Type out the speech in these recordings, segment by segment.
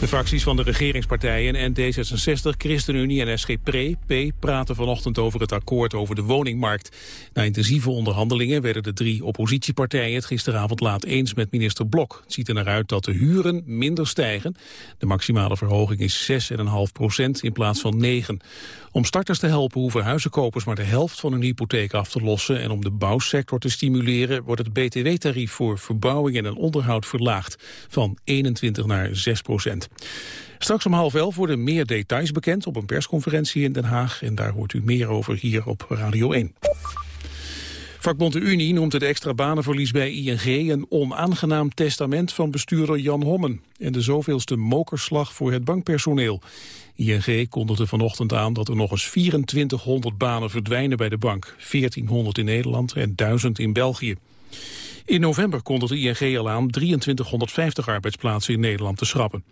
De fracties van de regeringspartijen en D66, ChristenUnie en SGP praten vanochtend over het akkoord over de woningmarkt. Na intensieve onderhandelingen werden de drie oppositiepartijen het gisteravond laat eens met minister Blok. Het ziet er naar uit dat de huren minder stijgen. De maximale verhoging is 6,5 procent in plaats van 9. Om starters te helpen hoeven huizenkopers maar de helft van hun hypotheek af te lossen. En om de bouwsector te stimuleren wordt het btw-tarief voor verbouwing en onderhoud verlaagd van 21 naar 6 procent. Straks om half elf worden meer details bekend op een persconferentie in Den Haag. En daar hoort u meer over hier op Radio 1. Vakbond de Unie noemt het extra banenverlies bij ING een onaangenaam testament van bestuurder Jan Hommen en de zoveelste mokerslag voor het bankpersoneel. ING kondigde vanochtend aan dat er nog eens 2400 banen verdwijnen bij de bank, 1400 in Nederland en 1000 in België. In november kondigde ING al aan 2350 arbeidsplaatsen in Nederland te schrappen.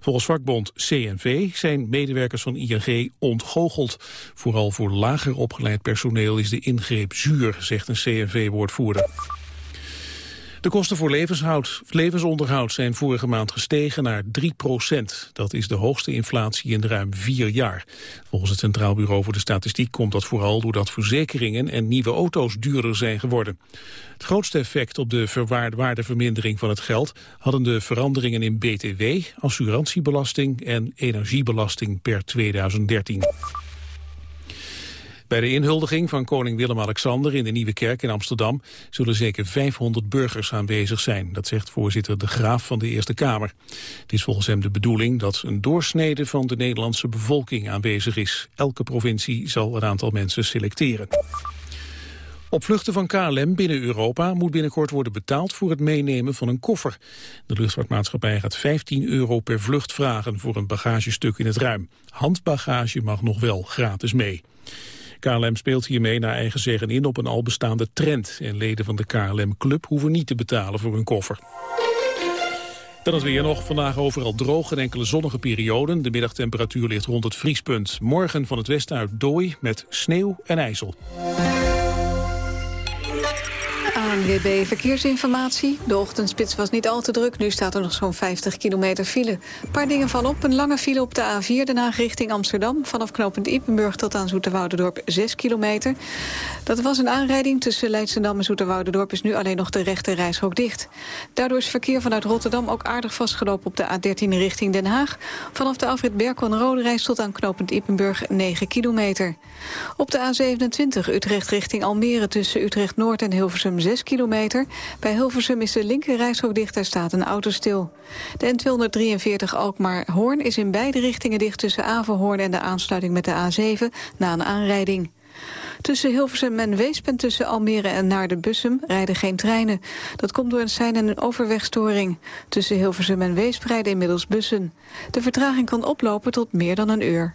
Volgens vakbond CNV zijn medewerkers van ING ontgoocheld. Vooral voor lager opgeleid personeel is de ingreep zuur, zegt een CNV-woordvoerder. De kosten voor levensonderhoud zijn vorige maand gestegen naar 3 procent. Dat is de hoogste inflatie in ruim vier jaar. Volgens het Centraal Bureau voor de Statistiek komt dat vooral doordat verzekeringen en nieuwe auto's duurder zijn geworden. Het grootste effect op de waardevermindering van het geld hadden de veranderingen in BTW, assurantiebelasting en energiebelasting per 2013. Bij de inhuldiging van koning Willem-Alexander in de Nieuwe Kerk in Amsterdam zullen zeker 500 burgers aanwezig zijn. Dat zegt voorzitter De Graaf van de Eerste Kamer. Het is volgens hem de bedoeling dat een doorsnede van de Nederlandse bevolking aanwezig is. Elke provincie zal een aantal mensen selecteren. Op vluchten van KLM binnen Europa moet binnenkort worden betaald voor het meenemen van een koffer. De luchtvaartmaatschappij gaat 15 euro per vlucht vragen voor een bagagestuk in het ruim. Handbagage mag nog wel gratis mee. KLM speelt hiermee naar eigen zeggen in op een al bestaande trend. En leden van de KLM-club hoeven niet te betalen voor hun koffer. Dan het weer nog. Vandaag overal droog en enkele zonnige perioden. De middagtemperatuur ligt rond het vriespunt. Morgen van het westen uit dooi met sneeuw en ijzel. ANWB Verkeersinformatie. De ochtendspits was niet al te druk. Nu staat er nog zo'n 50 kilometer file. Een paar dingen van op. Een lange file op de A4, daarna richting Amsterdam. Vanaf knooppunt Ippenburg tot aan Zoeterwoudendorp 6 kilometer. Dat was een aanrijding tussen Leidschendam en Zoeterwoudendorp... is nu alleen nog de rechte reishok dicht. Daardoor is verkeer vanuit Rotterdam ook aardig vastgelopen... op de A13 richting Den Haag. Vanaf de afrit Berkon-Rode reis tot aan knooppunt Ippenburg 9 kilometer. Op de A27 Utrecht richting Almere tussen Utrecht-Noord en Hilversum 6 kilometer. Bij Hilversum is de linker dicht, daar staat een auto stil. De N243 Alkmaar-Hoorn is in beide richtingen dicht... tussen Averhoorn en de aansluiting met de A7 na een aanrijding. Tussen Hilversum en Weesp en tussen Almere en naar de Bussum rijden geen treinen. Dat komt door een sein en een overwegstoring. Tussen Hilversum en Weesp rijden inmiddels bussen. De vertraging kan oplopen tot meer dan een uur.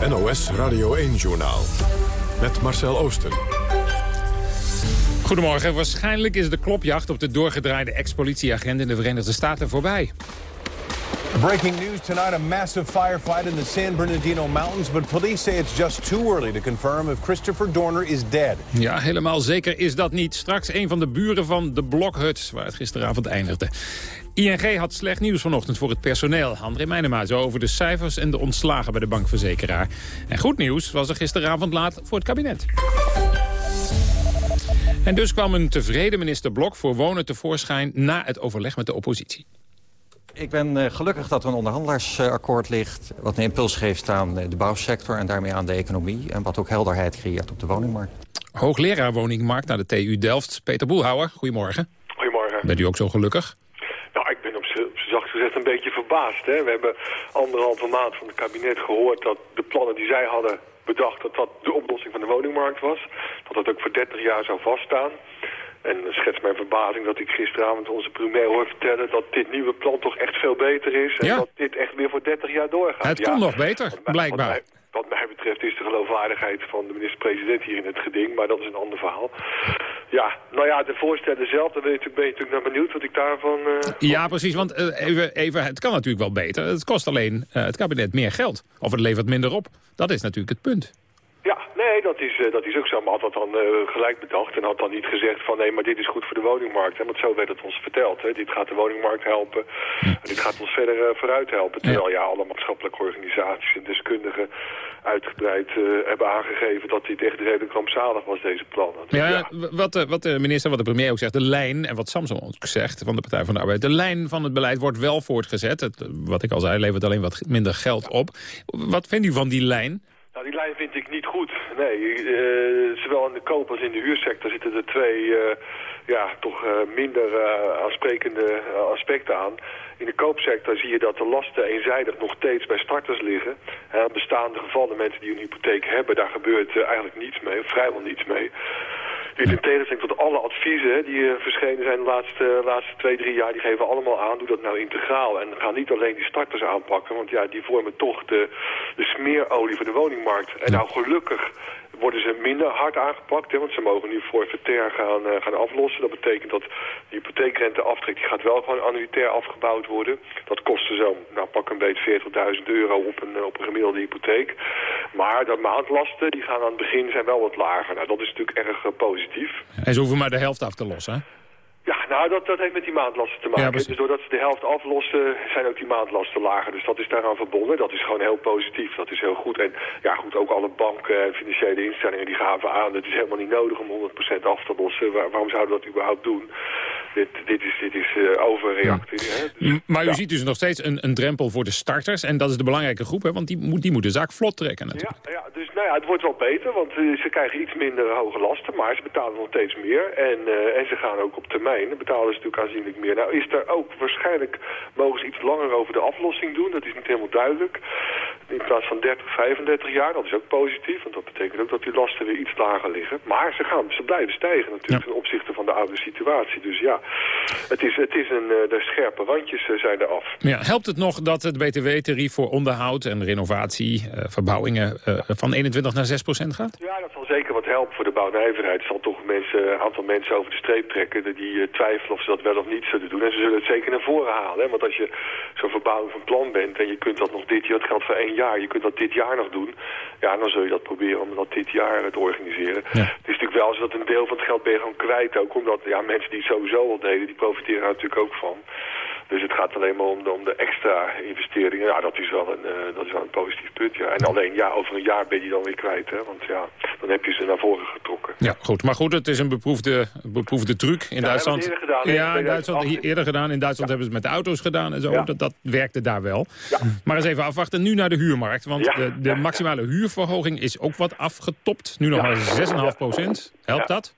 NOS Radio 1-journaal. Met Marcel Oosten. Goedemorgen. Waarschijnlijk is de klopjacht op de doorgedraaide ex-politieagent in de Verenigde Staten voorbij. Breaking news tonight a massive firefight in the San Bernardino Mountains, but police say it's just too early to confirm if Christopher Dorner is dead. Ja, helemaal zeker is dat niet. Straks een van de buren van de Blokhut, waar het gisteravond eindigde. ING had slecht nieuws vanochtend voor het personeel. André Meijnema zo over de cijfers en de ontslagen bij de bankverzekeraar. En goed nieuws was er gisteravond laat voor het kabinet. En dus kwam een tevreden minister Blok voor wonen tevoorschijn... na het overleg met de oppositie. Ik ben uh, gelukkig dat er een onderhandelaarsakkoord ligt... wat een impuls geeft aan de bouwsector en daarmee aan de economie... en wat ook helderheid creëert op de woningmarkt. Hoogleraar woningmarkt naar de TU Delft, Peter Boelhouwer. Goedemorgen. Goedemorgen. Bent u ook zo gelukkig? Nou, ik ben op zacht gezegd een beetje verbaasd. Hè? We hebben anderhalve maand van het kabinet gehoord dat de plannen die zij hadden bedacht... dat dat de oplossing van de woningmarkt was. Dat dat ook voor 30 jaar zou vaststaan. En schets mijn verbazing dat ik gisteravond onze premier hoor vertellen... dat dit nieuwe plan toch echt veel beter is. En Ja. dat dit echt weer voor 30 jaar doorgaat. Het Ja. kon nog beter, Wat mij- blijkbaar. Wat mij, wat mij betreft is de geloofwaardigheid van de minister-president hier in het geding. Maar dat is een ander verhaal. Ja, nou ja, de voorstellen zelf, daar ben je natuurlijk, ben je natuurlijk naar benieuwd wat ik daarvan... eh, Ja, precies, want eh, even, even, het kan natuurlijk wel beter. Het kost alleen eh, het kabinet meer geld. Of het levert minder op. Dat is natuurlijk het punt. Nee, dat is, eh, dat is ook zo. Maar had dat dan eh, gelijk bedacht en had dan niet gezegd van... nee, maar dit is goed voor de woningmarkt. Hè? Want zo werd het ons verteld. Hè? Dit gaat de woningmarkt helpen. En dit gaat ons verder eh, vooruit helpen. Terwijl ja, alle maatschappelijke organisaties en deskundigen uitgebreid hebben aangegeven... dat dit echt redelijk rampzalig was, deze plannen. Dus Ja, Wat, de, wat de minister, wat de premier ook zegt, de lijn... en wat Samson ook zegt van de Partij van de Arbeid... de lijn van het beleid wordt wel voortgezet. Het, wat ik al zei, levert alleen wat minder geld op. Wat vindt u van die lijn? Nou, die lijn vind ik niet goed. Nee, eh, zowel in de koop als in de huursector zitten er twee eh, ja, toch eh, minder aansprekende aspecten aan. In de koopsector zie je dat de lasten eenzijdig nog steeds bij starters liggen. En aan bestaande gevallen, mensen die een hypotheek hebben, daar gebeurt eigenlijk niets mee, vrijwel niets mee. Dit in tegenstelling tot alle adviezen hè, die eh, verschenen zijn de laatste, laatste twee, drie jaar, die geven allemaal aan, doe dat nou integraal. En ga niet alleen die starters aanpakken, want ja, die vormen toch de, de smeerolie voor de woningmarkt. En nou gelukkig worden ze minder hard aangepakt, hè, want ze mogen nu forfaitair gaan, eh, gaan aflossen. Dat betekent dat de hypotheekrenteaftrek, die gaat wel gewoon annuitair afgebouwd worden. Dat kostte zo, nou pak een beetje 40.000 euro op een, eh, op een gemiddelde hypotheek. Maar de maandlasten, die gaan aan het begin zijn wel wat lager. Nou, dat is natuurlijk erg eh, positief. En ze hoeven maar de helft af te lossen. hè? Ja, nou, dat, dat heeft met die maandlasten te maken. Ja, dus doordat ze de helft aflossen, zijn ook die maandlasten lager. Dus dat is daaraan verbonden. Dat is gewoon heel positief. Dat is heel goed. En ja, goed, ook alle banken en financiële instellingen die gaven aan... het is helemaal niet nodig om 100% af te lossen. Waar- waarom zouden we dat überhaupt doen? Dit, dit is, dit is eh, overreactie. Hè? Dus- Maar u ja. ziet dus nog steeds een, een drempel voor de starters. En dat is de belangrijke groep, hè, want die moet, die moet de zaak vlot trekken natuurlijk. Ja, ja, ja, het wordt wel beter, want eh, ze krijgen iets minder hoge lasten, maar ze betalen nog steeds meer. En, eh, en ze gaan ook op termijn, dan betalen ze natuurlijk aanzienlijk meer. Nou is er ook waarschijnlijk, mogen ze iets langer over de aflossing doen, dat is niet helemaal duidelijk. In plaats van 30, 35 jaar, dat is ook positief, want dat betekent ook dat die lasten weer iets lager liggen. Maar ze, gaan, ze blijven stijgen natuurlijk ten opzichte van de oude situatie. Dus ja, het is, het is een, eh, de scherpe randjes zijn er af. Ja, helpt het nog dat het btw-tarief voor onderhoud en renovatie, verbouwingen, eh, van 21 naar 6 procent gaat? Ja, dat zal zeker wat helpen voor de bouwnijverheid. Het zal toch mensen, een aantal mensen over de streep trekken die eh, twijfelen of ze dat wel of niet zullen doen. En ze zullen het zeker naar voren halen. Hè? Want als je zo'n verbouwing van plan bent en je kunt dat nog dit jaar, dat geldt voor één jaar, je kunt dat dit jaar nog doen. Ja, dan zul je dat proberen om dat dit jaar eh, te organiseren. Het is natuurlijk wel zo dat een deel van het geld ben je gewoon kwijt ook. Omdat ja, mensen die het sowieso al deden, die profiteren daar natuurlijk ook van. Dus het gaat alleen maar om de, om de extra investeringen. Ja, dat is, wel een, eh, dat is wel een positief punt, ja. En alleen, ja, over een jaar ben je dan weer kwijt, hè. Want ja, dan heb je ze naar voren getrokken. Ja, goed. Maar goed, het is een beproefde, beproefde truc in Ja, Duitsland. eerder gedaan, ja, in Duitsland 2018. hier eerder gedaan. In Duitsland hebben ze het met de auto's gedaan en zo. Ja. Dat, dat werkte daar wel. Maar eens even afwachten. Nu naar de huurmarkt. Want de, de maximale huurverhoging is ook wat afgetopt. Nu nog maar 6,5 procent. Helpt dat?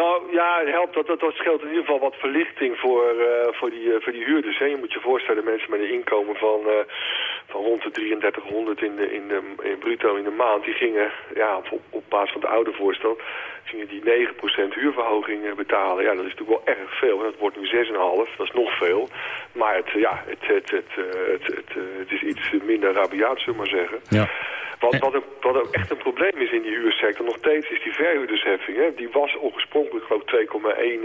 Nou ja, het helpt dat, dat, dat scheelt in ieder geval wat verlichting voor, eh, voor, die, eh, voor die huurders. Hè. Je moet je voorstellen, mensen met een inkomen van, eh, van rond de 3300 in, de, in, de, in bruto in de maand, die gingen ja, op, basis van het oude voorstel, gingen die 9% huurverhoging betalen. Ja, dat is natuurlijk wel erg veel. Dat wordt nu 6,5, dat is nog veel. Maar het, ja, het, het, het, het, het, het is iets minder rabiaat, zullen we maar zeggen. Ja. Wat, wat, ook, wat ook echt een probleem is in die huursector, nog steeds is die verhuurdersheffing. Hè. Die was oorspronkelijk geloof ik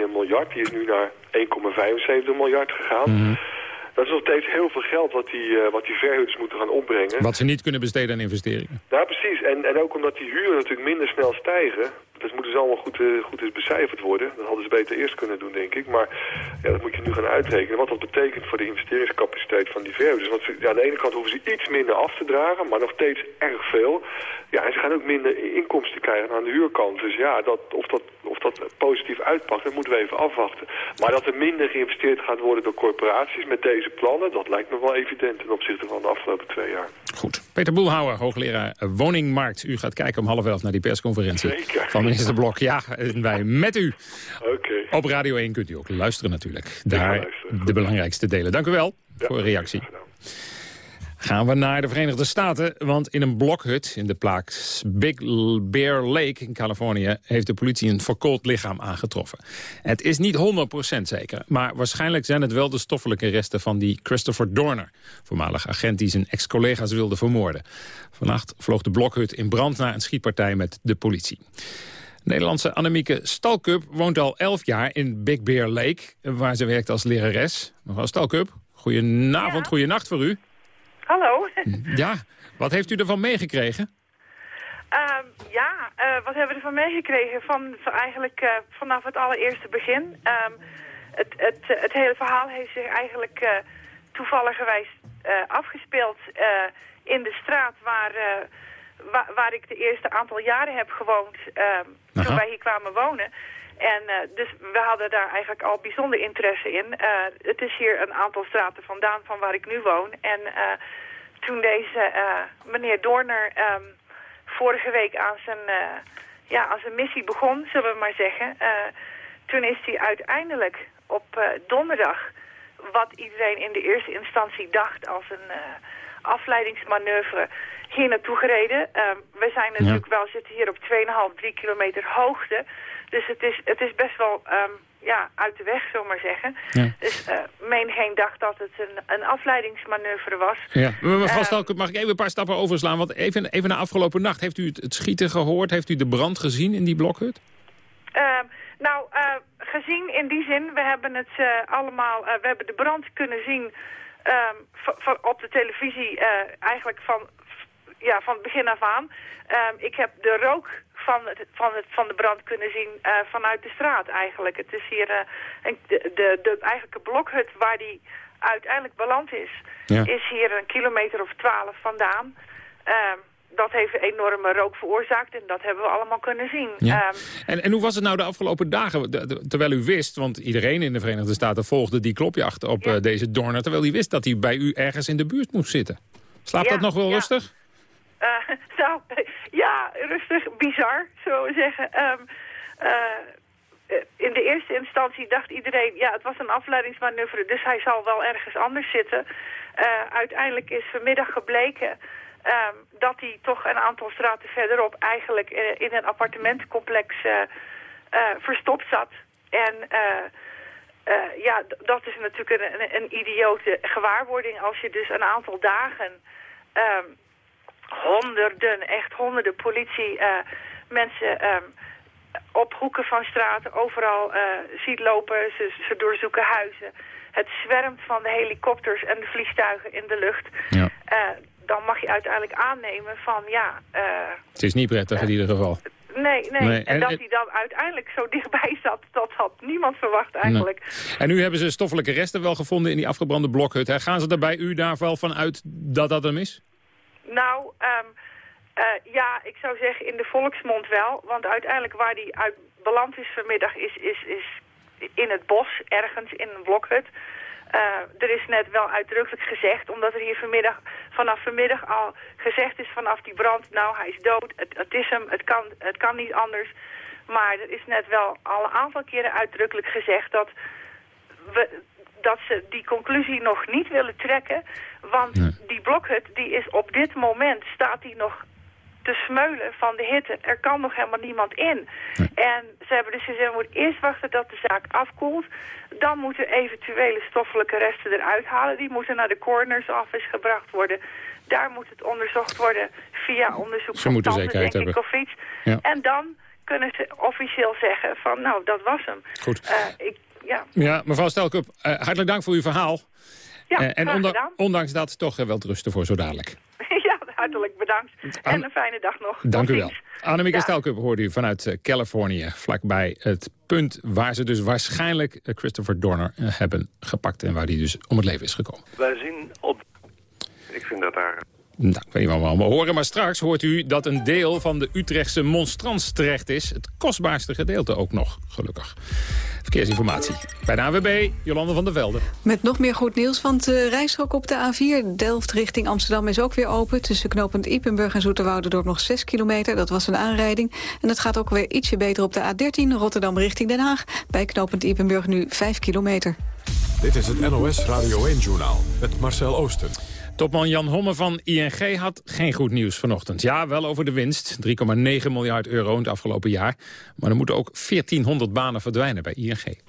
2,1 miljard. Die is nu naar 1,75 miljard gegaan. Dat is nog steeds heel veel geld wat die, uh, wat die verhuurders moeten gaan opbrengen. Wat ze niet kunnen besteden aan investeringen. Ja, precies. En, en ook omdat die huren natuurlijk minder snel stijgen. Dat moeten ze allemaal goed, uh, goed eens becijferd worden. Dat hadden ze beter eerst kunnen doen, denk ik. Maar ja, dat moet je nu gaan uitrekenen. Wat dat betekent voor de investeringscapaciteit van die verhuurders. Want ja, aan de ene kant hoeven ze iets minder af te dragen, maar nog steeds erg veel. Ja, en ze gaan ook minder inkomsten krijgen aan de huurkant. Dus ja, dat, of, dat, of dat positief uitpakt, dat moeten we even afwachten. Maar dat er minder geïnvesteerd gaat worden door corporaties met deze plannen... dat lijkt me wel evident ten opzichte van de afgelopen twee jaar. Goed. Peter Boelhouwer, hoogleraar woningmarkt. U gaat kijken om half elf naar die persconferentie Zeker. van minister Blok. Ja, en wij met u. Oké. Op Radio 1 kunt u ook luisteren natuurlijk. Daar de belangrijkste delen. Dank u wel voor uw reactie. Gaan we naar de Verenigde Staten, want in een blokhut in de plaats Big Bear Lake in Californië heeft de politie een verkoold lichaam aangetroffen. Het is niet 100% zeker, maar waarschijnlijk zijn het wel de stoffelijke resten van die Christopher Dorner, voormalig agent die zijn ex-collega's wilde vermoorden. Vannacht vloog de blokhut in brand na een schietpartij met de politie. Nederlandse Annemieke Stalkup woont al 11 jaar in Big Bear Lake, waar ze werkt als lerares. Mevrouw Stalkup, goedenavond, ja. goedenacht voor u. Hallo. Ja, wat heeft u ervan meegekregen? Uh, ja, uh, wat hebben we ervan meegekregen? Van, van eigenlijk uh, vanaf het allereerste begin. Um, het, het, het hele verhaal heeft zich eigenlijk uh, toevalligerwijs afgespeeld in de straat waar, waar, waar, ik de eerste aantal jaren heb gewoond ehm, toen wij hier kwamen wonen. En uh, dus we hadden daar eigenlijk al bijzonder interesse in. Uh, het is hier een aantal straten vandaan van waar ik nu woon. En uh, toen deze meneer Doorner um, vorige week aan zijn, ja, aan zijn missie begon, zullen we maar zeggen... toen is hij uiteindelijk op donderdag, wat iedereen in de eerste instantie dacht als een afleidingsmanoeuvre, hier naartoe gereden. we zijn natuurlijk ja. wel, zitten hier op 2,5, 3 kilometer hoogte... Dus het is, het is best wel um, ja, uit de weg, zullen maar zeggen. Ja. Dus uh, menigeen dacht dat het een, een afleidingsmanoeuvre was. Ja. Mevrouw uh, Stalk, mag ik even een paar stappen overslaan? Want even, even na afgelopen nacht, heeft u het, het schieten gehoord? Heeft u de brand gezien in die blokhut? Uh, nou, gezien in die zin, we hebben het allemaal, we hebben de brand kunnen zien van, op de televisie eigenlijk van, ja, van het begin af aan. ik heb de rook van, het, van, het, van de brand kunnen zien uh, vanuit de straat eigenlijk. Het is hier uh, een, de, de, de eigenlijke blokhut waar die uiteindelijk beland is, ja. is hier een kilometer of twaalf vandaan. Uh, dat heeft enorme rook veroorzaakt en dat hebben we allemaal kunnen zien. Ja. Um, en, en hoe was het nou de afgelopen dagen? De, de, terwijl u wist, want iedereen in de Verenigde Staten volgde die klopjacht op ja. deze Dorner... terwijl hij wist dat hij bij u ergens in de buurt moest zitten. Slaapt dat nog wel rustig? Nou, ja, rustig, bizar, zullen we zeggen. Um, uh, in de eerste instantie dacht iedereen, ja, het was een afleidingsmanoeuvre, dus hij zal wel ergens anders zitten. Uiteindelijk is vanmiddag gebleken um, dat hij toch een aantal straten verderop eigenlijk in een appartementencomplex verstopt zat. En ja, dat is natuurlijk een, een, idiote gewaarwording als je dus een aantal dagen... Um, honderden, echt honderden politie uh, mensen um, op hoeken van straten overal uh, ziet lopen. Ze, ze doorzoeken huizen. Het zwermt van de helikopters en de vliegtuigen in de lucht. Ja. Uh, dan mag je uiteindelijk aannemen van ja... het is niet prettig in ieder geval. Nee, nee, nee. En, en, dat hij dan uiteindelijk zo dichtbij zat, dat had niemand verwacht eigenlijk. Nee. En nu hebben ze stoffelijke resten wel gevonden in die afgebrande blokhut. Hè? Gaan ze er bij u daar wel van uit dat dat hem is? Nou, um, uh, ja, ik zou zeggen in de volksmond wel. Want uiteindelijk waar die uit beland is vanmiddag is, is, is in het bos, ergens in een blokhut. Uh, er is net wel uitdrukkelijk gezegd, omdat er hier vanmiddag, vanaf vanmiddag al gezegd is vanaf die brand, nou hij is dood, het, het is hem, het kan, het kan niet anders. Maar er is net wel al een aantal keren uitdrukkelijk gezegd dat we, dat ze die conclusie nog niet willen trekken. Want nee. die blokhut, die is op dit moment, staat die nog te smeulen van de hitte. Er kan nog helemaal niemand in. Nee. En ze hebben dus gezegd, we moeten eerst wachten dat de zaak afkoelt. Dan moeten eventuele stoffelijke resten eruit halen. Die moeten naar de coroner's office gebracht worden. Daar moet het onderzocht worden via onderzoek ze van moeten tanden, zekerheid denk ik, hebben. of iets. Ja. En dan kunnen ze officieel zeggen van, nou, dat was hem. Goed. Uh, ik, ja. ja, mevrouw Stelkup, uh, hartelijk dank voor uw verhaal. Ja, Eh, en graag onda- gedaan. ondanks dat toch eh, wel het rusten voor zo dadelijk. ja, hartelijk bedankt. En een fijne dag nog. Dank Tot u wel. Annemieke Ja. Stelkup hoorde u vanuit eh, Californië. Vlakbij het punt waar ze dus waarschijnlijk eh, Christopher Dorner eh, hebben gepakt. En waar hij dus om het leven is gekomen. Wij zien op... Ik vind dat daar... Nou, ik weet niet wat we allemaal horen, maar straks hoort u dat een deel van de Utrechtse monstrans terecht is. Het kostbaarste gedeelte ook nog, gelukkig. Verkeersinformatie bij de AWB, Jolande van der Velde. Met nog meer goed nieuws, want de rijstrook op de A4... Delft richting Amsterdam is ook weer open. Tussen knooppunt Ipenburg en Zoeterwoudendorp nog 6 kilometer. Dat was een aanrijding. En het gaat ook weer ietsje beter op de A13 Rotterdam richting Den Haag. Bij knooppunt Ipenburg nu 5 kilometer. Dit is het NOS Radio 1-journaal met Marcel Oosten. Topman Jan Homme van ING had geen goed nieuws vanochtend. Ja, wel over de winst. 3,9 miljard euro in het afgelopen jaar. Maar er moeten ook 1400 banen verdwijnen bij ING.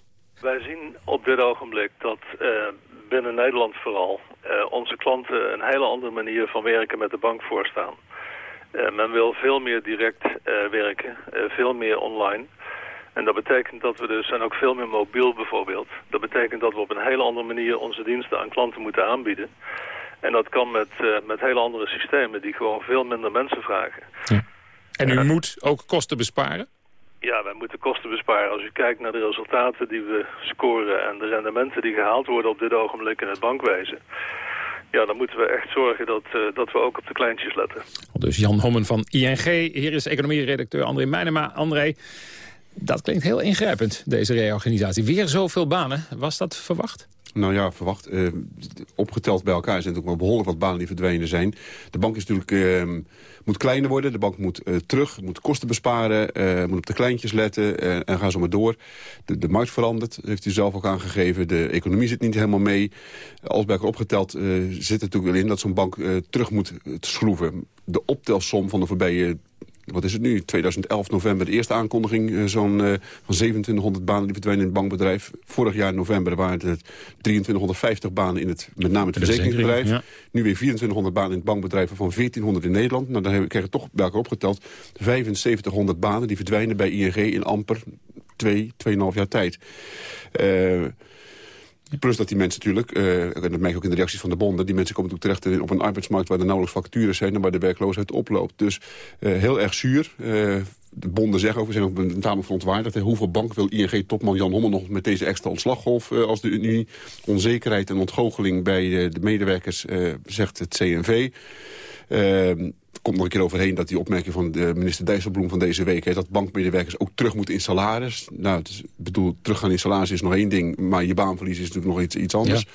Wij zien op dit ogenblik dat eh, binnen Nederland vooral... eh, onze klanten een hele andere manier van werken met de bank voorstaan. Eh, men wil veel meer direct werken, veel meer online... En dat betekent dat we dus, en ook veel meer mobiel bijvoorbeeld... dat betekent dat we op een hele andere manier onze diensten aan klanten moeten aanbieden. En dat kan met, eh, met hele andere systemen die gewoon veel minder mensen vragen. En u moet ook kosten besparen? Ja, wij moeten kosten besparen. Als u kijkt naar de resultaten die we scoren en de rendementen die gehaald worden op dit ogenblik in het bankwezen. Ja, dan moeten we echt zorgen dat, eh, dat we ook op de kleintjes letten. Dus Jan Hommen van ING. Hier is economie-redacteur André Meijnema. André, dat klinkt heel ingrijpend, deze reorganisatie. Weer zoveel banen. Was dat verwacht? Nou ja, verwacht. eh, opgeteld bij elkaar zijn het ook wel behoorlijk wat banen die verdwenen zijn. De bank is natuurlijk, eh, moet kleiner worden. De bank moet eh, terug, moet kosten besparen, moet op de kleintjes letten en ga zo maar door. De, de markt verandert, heeft u zelf ook aangegeven. De economie zit niet helemaal mee. Als bij elkaar opgeteld zit er natuurlijk wel in dat zo'n bank terug moet schroeven. De optelsom van de voorbije wat is het nu, 2011 november, de eerste aankondiging... eh, zo'n eh, van 2700 banen die verdwijnen in het bankbedrijf. Vorig jaar november waren het 2350 banen in het, met name het verzekeringsbedrijf. verzekering, Nu weer 2400 banen in het bankbedrijf van 1400 in Nederland. Nou, dan krijg je toch bij elkaar opgeteld 7500 banen... die verdwijnen bij ING in amper 2, 2,5 jaar tijd. Eh, Plus dat die mensen natuurlijk, eh, en dat merk je ook in de reacties van de bonden... die mensen komen natuurlijk terecht op een arbeidsmarkt... waar er nauwelijks vacatures zijn en waar de werkloosheid oploopt. Dus eh, heel erg zuur. Eh, de bonden zeggen ook, we zijn ook tamelijk verontwaardigd. hè. Hoeveel bank wil ING-topman Jan Hommel nog met deze extra ontslaggolf... als de Unie onzekerheid en ontgoocheling bij de medewerkers, zegt het CNV... Ehm, komt nog een keer overheen dat die opmerking van de minister Dijsselbloem van deze week... Hè, dat bankmedewerkers ook terug moeten in salaris. Nou, is, ik bedoel, teruggaan in salaris is nog één ding... maar je baanverlies is natuurlijk nog iets, iets anders.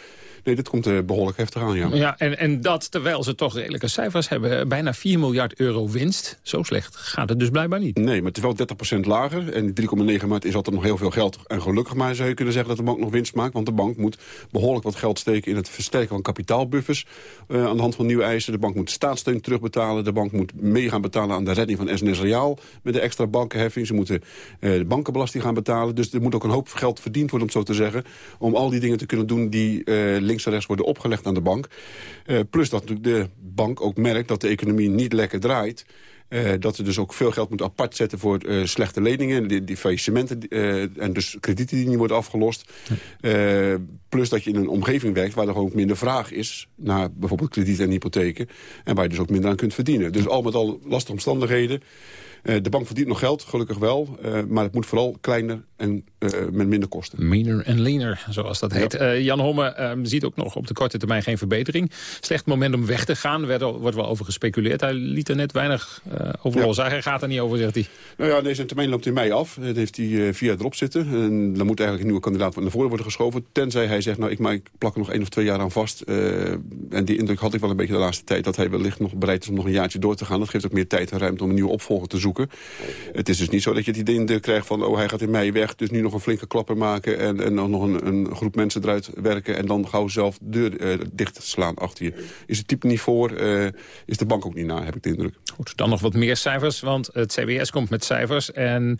Nee, dit komt eh, behoorlijk heftig aan, ja. Ja, en, en dat terwijl ze toch redelijke cijfers hebben. Bijna 4 miljard euro winst. Zo slecht gaat het dus blijkbaar niet. Nee, maar het is wel 30% lager. En die 3,9 maart is altijd nog heel veel geld. En gelukkig maar zou je kunnen zeggen dat de bank nog winst maakt. Want de bank moet behoorlijk wat geld steken in het versterken van kapitaalbuffers. eh, aan de hand van nieuwe eisen. De bank moet staatssteun terugbetalen. De bank moet mee gaan betalen aan de redding van SNS Reaal. Met de extra bankenheffing. Ze moeten eh, de bankenbelasting gaan betalen. Dus er moet ook een hoop geld verdiend worden, om het zo te zeggen. Om al die dingen te kunnen doen die eh, links en rechts worden opgelegd aan de bank. Eh, plus dat de bank ook merkt dat de economie niet lekker draait. Eh, dat ze dus ook veel geld moet apart zetten voor eh, slechte leningen, die, die faillissementen en dus kredieten die niet worden afgelost. Plus dat je in een omgeving werkt waar er ook minder vraag is naar bijvoorbeeld kredieten en hypotheken. En waar je dus ook minder aan kunt verdienen. Dus al met al lastige omstandigheden. De bank verdient nog geld, gelukkig wel. maar het moet vooral kleiner en eh, met minder kosten. Meaner en leaner, zoals dat heet. Eh, Jan Homme ehm, ziet ook nog op de korte termijn geen verbetering. Slecht moment om weg te gaan, werd wordt wel over gespeculeerd. Hij liet er net weinig uh, over los. Hij gaat er niet over, zegt hij. Nou ja, zijn termijn loopt in mei af. Dat heeft hij vier jaar erop zitten. En dan moet eigenlijk een nieuwe kandidaat naar voren worden geschoven. Tenzij hij zegt, nou, ik, maar ik plak er nog één of twee jaar aan vast. En die indruk had ik wel een beetje de laatste tijd... dat hij wellicht nog bereid is om nog een jaartje door te gaan. Dat geeft ook meer tijd en ruimte om een nieuwe opvolger te zoeken. Het is dus niet zo dat je die indruk krijgt van... oh, hij gaat in mei weg, dus nu nog een flinke klapper maken... en, en dan nog een, een, groep mensen eruit werken... en dan gauw zelf de deur uh, dicht slaan achter je. Is het type niet voor, uh, is de bank ook niet na, heb ik de indruk. Goed, dan nog wat meer cijfers, want het CBS komt met cijfers. En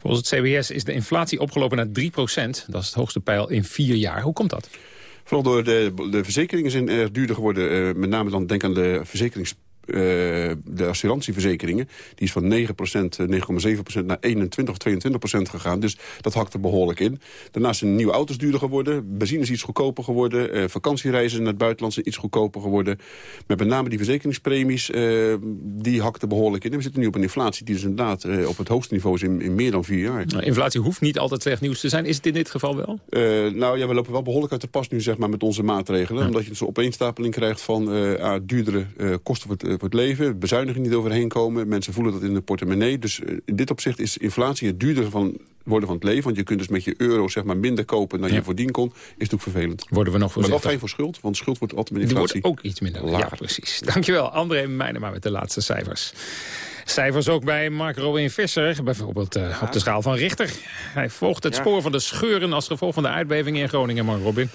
volgens het CBS is de inflatie opgelopen naar 3% Dat is het hoogste pijl in vier jaar. Hoe komt dat? Vooral door de, de verzekeringen zijn erg duurder geworden. Uh, met name dan denk aan de verzekerings de assurantieverzekeringen. Die is van 9% 9,7% naar 21 of 22% gegaan. Dus dat hakt er behoorlijk in. Daarnaast zijn nieuwe auto's duurder geworden. Benzine is iets goedkoper geworden. vakantiereizen naar het buitenland zijn iets goedkoper geworden. Met met name die verzekeringspremies, die hakten behoorlijk in. En we zitten nu op een inflatie die dus inderdaad op het hoogste niveau is in, in meer dan vier jaar. Nou, inflatie hoeft niet altijd slecht nieuws te zijn. Is het in dit geval wel? nou ja, we lopen wel behoorlijk uit de pas nu zeg maar, met onze maatregelen. Omdat je zo'n opeenstapeling krijgt van uh, duurdere uh, kosten voor het, voor het, leven. Bezuinigingen niet overheen komen. Mensen voelen dat in de portemonnee. Dus uh, in dit opzicht is inflatie het duurder van worden van het leven. Want je kunt dus met je euro zeg maar, minder kopen dan ja. je voordien kon. Is natuurlijk vervelend. Worden we nog Maar wel fijn voor schuld, want schuld wordt altijd met inflatie. Die wordt ook iets minder. Lager. Ja, precies. Dankjewel. André maar met de laatste cijfers. Cijfers ook bij Mark Robin Visser, bijvoorbeeld uh, ja. op de schaal van Richter. Hij volgt het ja. spoor van de scheuren als gevolg van de aardbeving in Groningen, Mark Robin.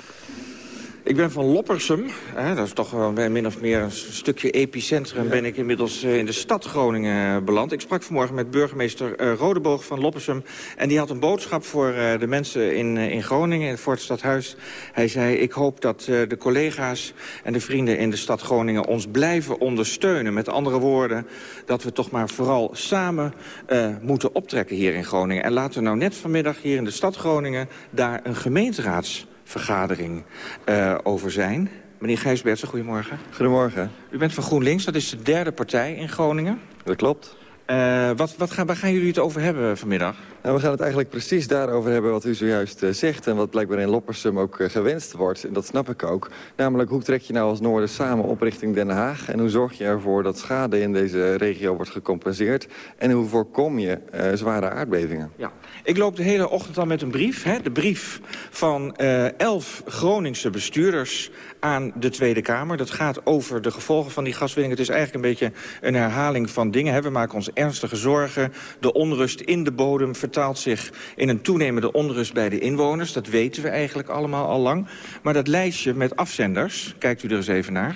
Ik ben van Loppersum. Hè, dat is toch wel min of meer een stukje epicentrum. Ben ik inmiddels in de stad Groningen beland. Ik sprak vanmorgen met burgemeester uh, Rodeboog van Loppersum. En die had een boodschap voor uh, de mensen in, uh, in Groningen, voor het stadhuis. Hij zei, ik hoop dat de collega's en de vrienden in de stad Groningen... ons blijven ondersteunen. Met andere woorden, dat we toch maar vooral samen moeten optrekken hier in Groningen. En laten we nou net vanmiddag hier in de stad Groningen... daar een gemeenteraads vergadering uh, over zijn. Meneer Gijsbertsen, goedemorgen. Goedemorgen. U bent van GroenLinks, dat is de derde partij in Groningen. Dat klopt. Uh, wat, wat gaan, waar gaan jullie het over hebben vanmiddag? We gaan het eigenlijk precies daarover hebben wat u zojuist uh, zegt... en wat blijkbaar in Loppersum ook uh, gewenst wordt. En dat snap ik ook. Namelijk, hoe trek je nou als Noorden samen op richting Den Haag... en hoe zorg je ervoor dat schade in deze regio wordt gecompenseerd... en hoe voorkom je zware aardbevingen? Ja. Ik loop de hele ochtend al met een brief. Hè? De brief van elf Groningse bestuurders aan de Tweede Kamer. Dat gaat over de gevolgen van die gaswinning. Het is eigenlijk een beetje een herhaling van dingen. We maken ons ernstige zorgen. De onrust in de bodem vertaalt zich in een toenemende onrust bij de inwoners. Dat weten we eigenlijk allemaal al lang. Maar dat lijstje met afzenders, kijkt u er eens even naar...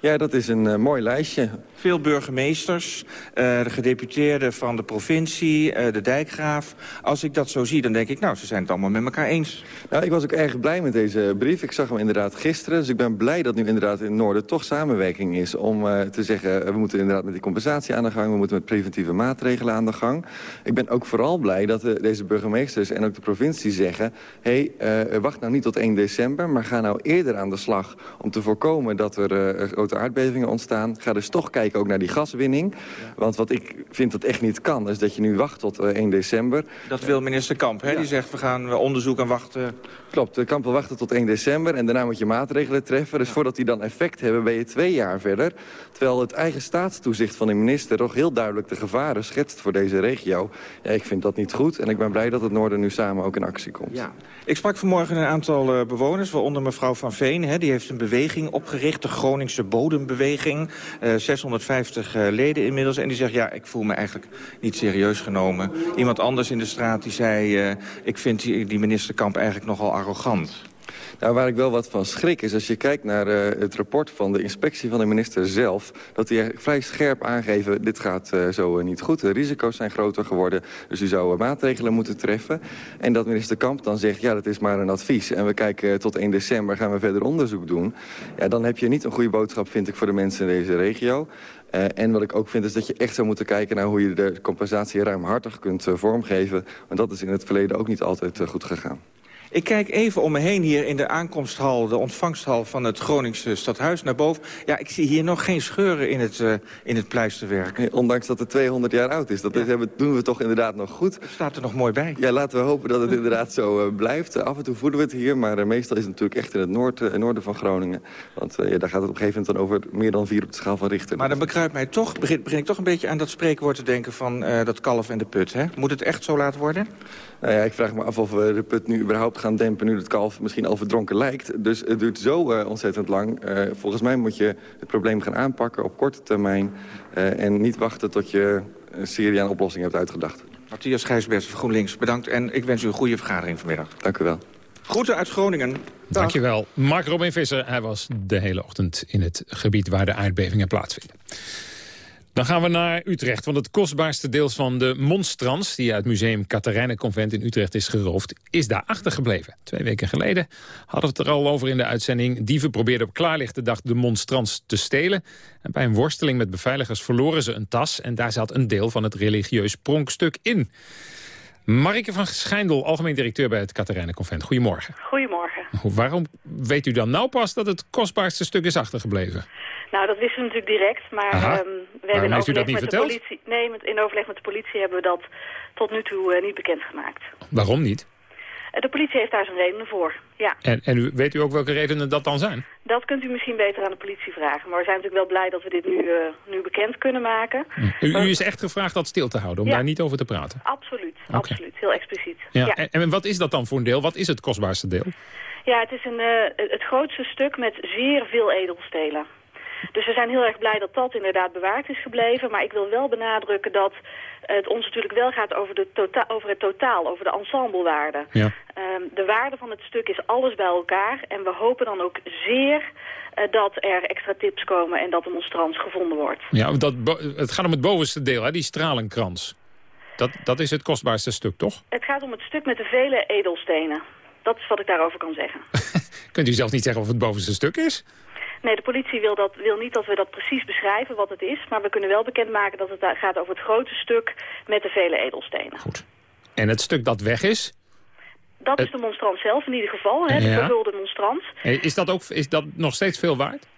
Ja, dat is een uh, mooi lijstje. Veel burgemeesters, uh, de gedeputeerden van de provincie, uh, de dijkgraaf. Als ik dat zo zie, dan denk ik, nou, ze zijn het allemaal met elkaar eens. Nou, ik was ook erg blij met deze brief. Ik zag hem inderdaad gisteren. Dus ik ben blij dat nu inderdaad in noorden toch samenwerking is... om uh, te zeggen, we moeten inderdaad met die compensatie aan de gang... we moeten met preventieve maatregelen aan de gang. Ik ben ook vooral blij dat de, deze burgemeesters en ook de provincie zeggen... hé, hey, wacht nou niet tot 1 december, maar ga nou eerder aan de slag... om te voorkomen dat er grote aardbevingen ontstaan. Ga dus toch kijken ook naar die gaswinning. Want wat ik vind dat echt niet kan, is dat je nu wacht tot eh, 1 december. Dat wil minister Kamp, hè? die zegt we gaan eh, onderzoek en wachten. Klopt, eh, Kamp wil wachten tot 1 december en daarna moet je maatregelen treffen. Dus voordat die dan effect hebben ben je twee jaar verder. Terwijl het eigen staatstoezicht van de minister toch heel duidelijk de gevaren schetst voor deze regio. Ja, ik vind dat niet goed en ik ben blij dat het Noorden nu samen ook in actie komt. Ja. Ik sprak vanmorgen een aantal bewoners, waaronder mevrouw Van Veen. Hè, die heeft een beweging opgericht, de Groningse Bodembeweging. 600 250 eh, leden inmiddels. En die zegt, ja, ik voel me eigenlijk niet serieus genomen. Iemand anders in de straat die zei, eh, ik vind die, die minister Kamp eigenlijk nogal arrogant. Nou, waar ik wel wat van schrik is, als je kijkt naar uh, het rapport van de inspectie van de minister zelf... dat die vrij scherp aangeven, dit gaat uh, zo uh, niet goed. De risico's zijn groter geworden, dus u zou maatregelen moeten treffen. En dat minister Kamp dan zegt, ja, dat is maar een advies. En we kijken tot 1 december, gaan we verder onderzoek doen. Ja, dan heb je niet een goede boodschap, vind ik, voor de mensen in deze regio. En wat ik ook vind is dat je echt zou moeten kijken naar hoe je de compensatie ruimhartig kunt vormgeven. Want dat is in het verleden ook niet altijd goed gegaan. Ik kijk even om me heen hier in de aankomsthal, de ontvangsthal van het Groningse stadhuis naar boven. Ja, ik zie hier nog geen scheuren in het, uh, in het pleisterwerk. Nee, ondanks dat het 200 jaar oud is. Dat ja. is, doen we toch inderdaad nog goed. Het staat er nog mooi bij. Ja, laten we hopen dat het inderdaad zo uh, blijft. Uh, af en toe voeden we het hier, maar meestal is het natuurlijk echt in het noord, noorden van Groningen. Want ja, daar gaat het op een gegeven moment dan over meer dan vier op de schaal van Richter. Maar dan bekruipt mij toch, begin, begin ik toch een beetje aan dat spreekwoord te denken van dat kalf en de put. Hè? Moet het echt zo laat worden? Nou ja, ik vraag me af of we de put nu überhaupt gaan dempen... nu het kalf misschien al verdronken lijkt. Dus het duurt zo uh, ontzettend lang. Uh, volgens mij moet je het probleem gaan aanpakken op korte termijn... Uh, en niet wachten tot je een serie aan oplossingen hebt uitgedacht. Matthias Gijsbers van GroenLinks, bedankt. En ik wens u een goede vergadering vanmiddag. Dank u wel. Groeten uit Groningen. Dag. Dankjewel. Mark Robin Visser, hij was de hele ochtend in het gebied waar de aardbevingen plaatsvinden. Dan gaan we naar Utrecht, want het kostbaarste deel van de monstrans... die uit museum Katharijnenconvent in Utrecht is geroofd, is daar achtergebleven. Twee weken geleden hadden we het er al over in de uitzending. Dieven probeerden op klaarlichte dag de monstrans te stelen. En bij een worsteling met beveiligers verloren ze een tas... en daar zat een deel van het religieus pronkstuk in. Marike van Schijndel, algemeen directeur bij het Katharijnenconvent. Goedemorgen. Goedemorgen. Waarom weet u dan nou pas dat het kostbaarste stuk is achtergebleven? Nou, dat wisten we natuurlijk direct, maar ehm, we hebben heeft u dat niet met de verteld? politie. Nee, in overleg met de politie hebben we dat tot nu toe eh, niet bekendgemaakt. Waarom niet? Eh, de politie heeft daar zijn redenen voor. Ja, En, en u, weet u ook welke redenen dat dan zijn? dat kunt u misschien beter aan de politie vragen. Maar we zijn natuurlijk wel blij dat we dit nu, eh, nu bekend kunnen maken. U, u is echt gevraagd dat stil te houden, om Ja. daar niet over te praten. Absoluut, absoluut. Heel expliciet. Ja. ja. En, en wat is dat dan voor een deel? Wat is het kostbaarste deel? Ja, het is een, eh, het grootste stuk met zeer veel edelstelen. Dus we zijn heel erg blij dat dat inderdaad bewaard is gebleven. Maar ik wil wel benadrukken dat het ons natuurlijk wel gaat over, de tota over het totaal, over de ensemblewaarde. Ja. Ehm, de waarde van het stuk is alles bij elkaar. En we hopen dan ook zeer eh, dat er extra tips komen en dat de monstrans gevonden wordt. Ja, dat, het gaat om het bovenste deel, hè, die stralenkrans. Dat, dat is het kostbaarste stuk, toch? Het gaat om het stuk met de vele edelstenen. Dat is wat ik daarover kan zeggen. Kunt u zelf niet zeggen of het bovenste stuk is? Nee, de politie wil, dat, wil niet dat we dat precies beschrijven wat het is. Maar we kunnen wel bekendmaken dat het gaat over het grote stuk met de vele edelstenen. En het stuk dat weg is, Dat is de monstrans zelf in ieder geval, hè, de Ja. vergulde monstrans. eh, is dat, ook, is dat nog steeds veel waard?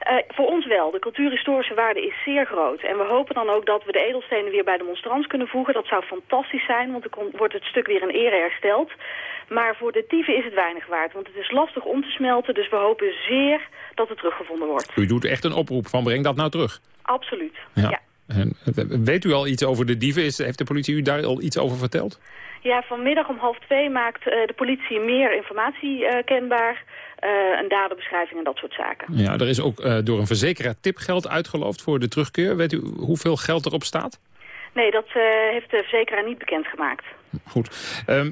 Eh, voor ons wel. De cultuurhistorische waarde is zeer groot. En we hopen dan ook dat we de edelstenen weer bij de monstrans kunnen voegen. Dat zou fantastisch zijn, want dan wordt het stuk weer in ere hersteld. Maar voor de dieven is het weinig waard, want het is lastig om te smelten. Dus we hopen zeer dat het teruggevonden wordt. U doet echt een oproep van breng dat nou terug. Absoluut. Ja. En, eh, weet u al iets over de dieven? Is, heeft de politie u daar al iets over verteld? Ja, vanmiddag om half twee maakt eh, de politie meer informatie eh, kenbaar. een daderbeschrijving en dat soort zaken. Ja, er is ook door een verzekeraar tipgeld uitgeloofd voor de terugkeer. Weet u hoeveel geld erop staat? Nee, dat heeft de verzekeraar niet bekendgemaakt. Goed. Ehm,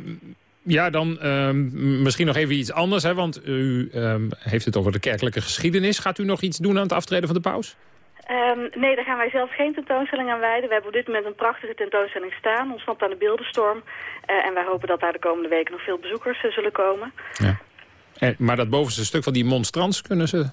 ja, dan ehm, misschien nog even iets anders. Hè, want u ehm, heeft het over de kerkelijke geschiedenis. Gaat u nog iets doen aan het aftreden van de paus? Ehm, nee, daar gaan wij zelf geen tentoonstelling aan wijden. We hebben op dit moment een prachtige tentoonstelling staan. Ontsnapt aan de beeldenstorm. Eh, en wij hopen dat daar de komende weken nog veel bezoekers eh, zullen komen. En, maar dat bovenste stuk van die monstrans kunnen ze...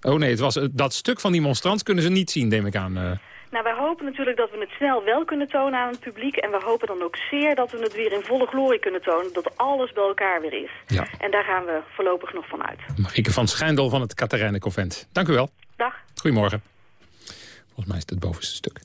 Oh nee, het was, eh, dat stuk van die monstrans kunnen ze niet zien, neem ik aan. Nou, wij hopen natuurlijk dat we het snel wel kunnen tonen aan het publiek. En we hopen dan ook zeer dat we het weer in volle glorie kunnen tonen. Dat alles bij elkaar weer is. Ja. En daar gaan we voorlopig nog van uit. Marieke van Schijndel van het Katharijnenconvent. Dank u wel. Dag. Goedemorgen. Volgens mij is het het bovenste stuk.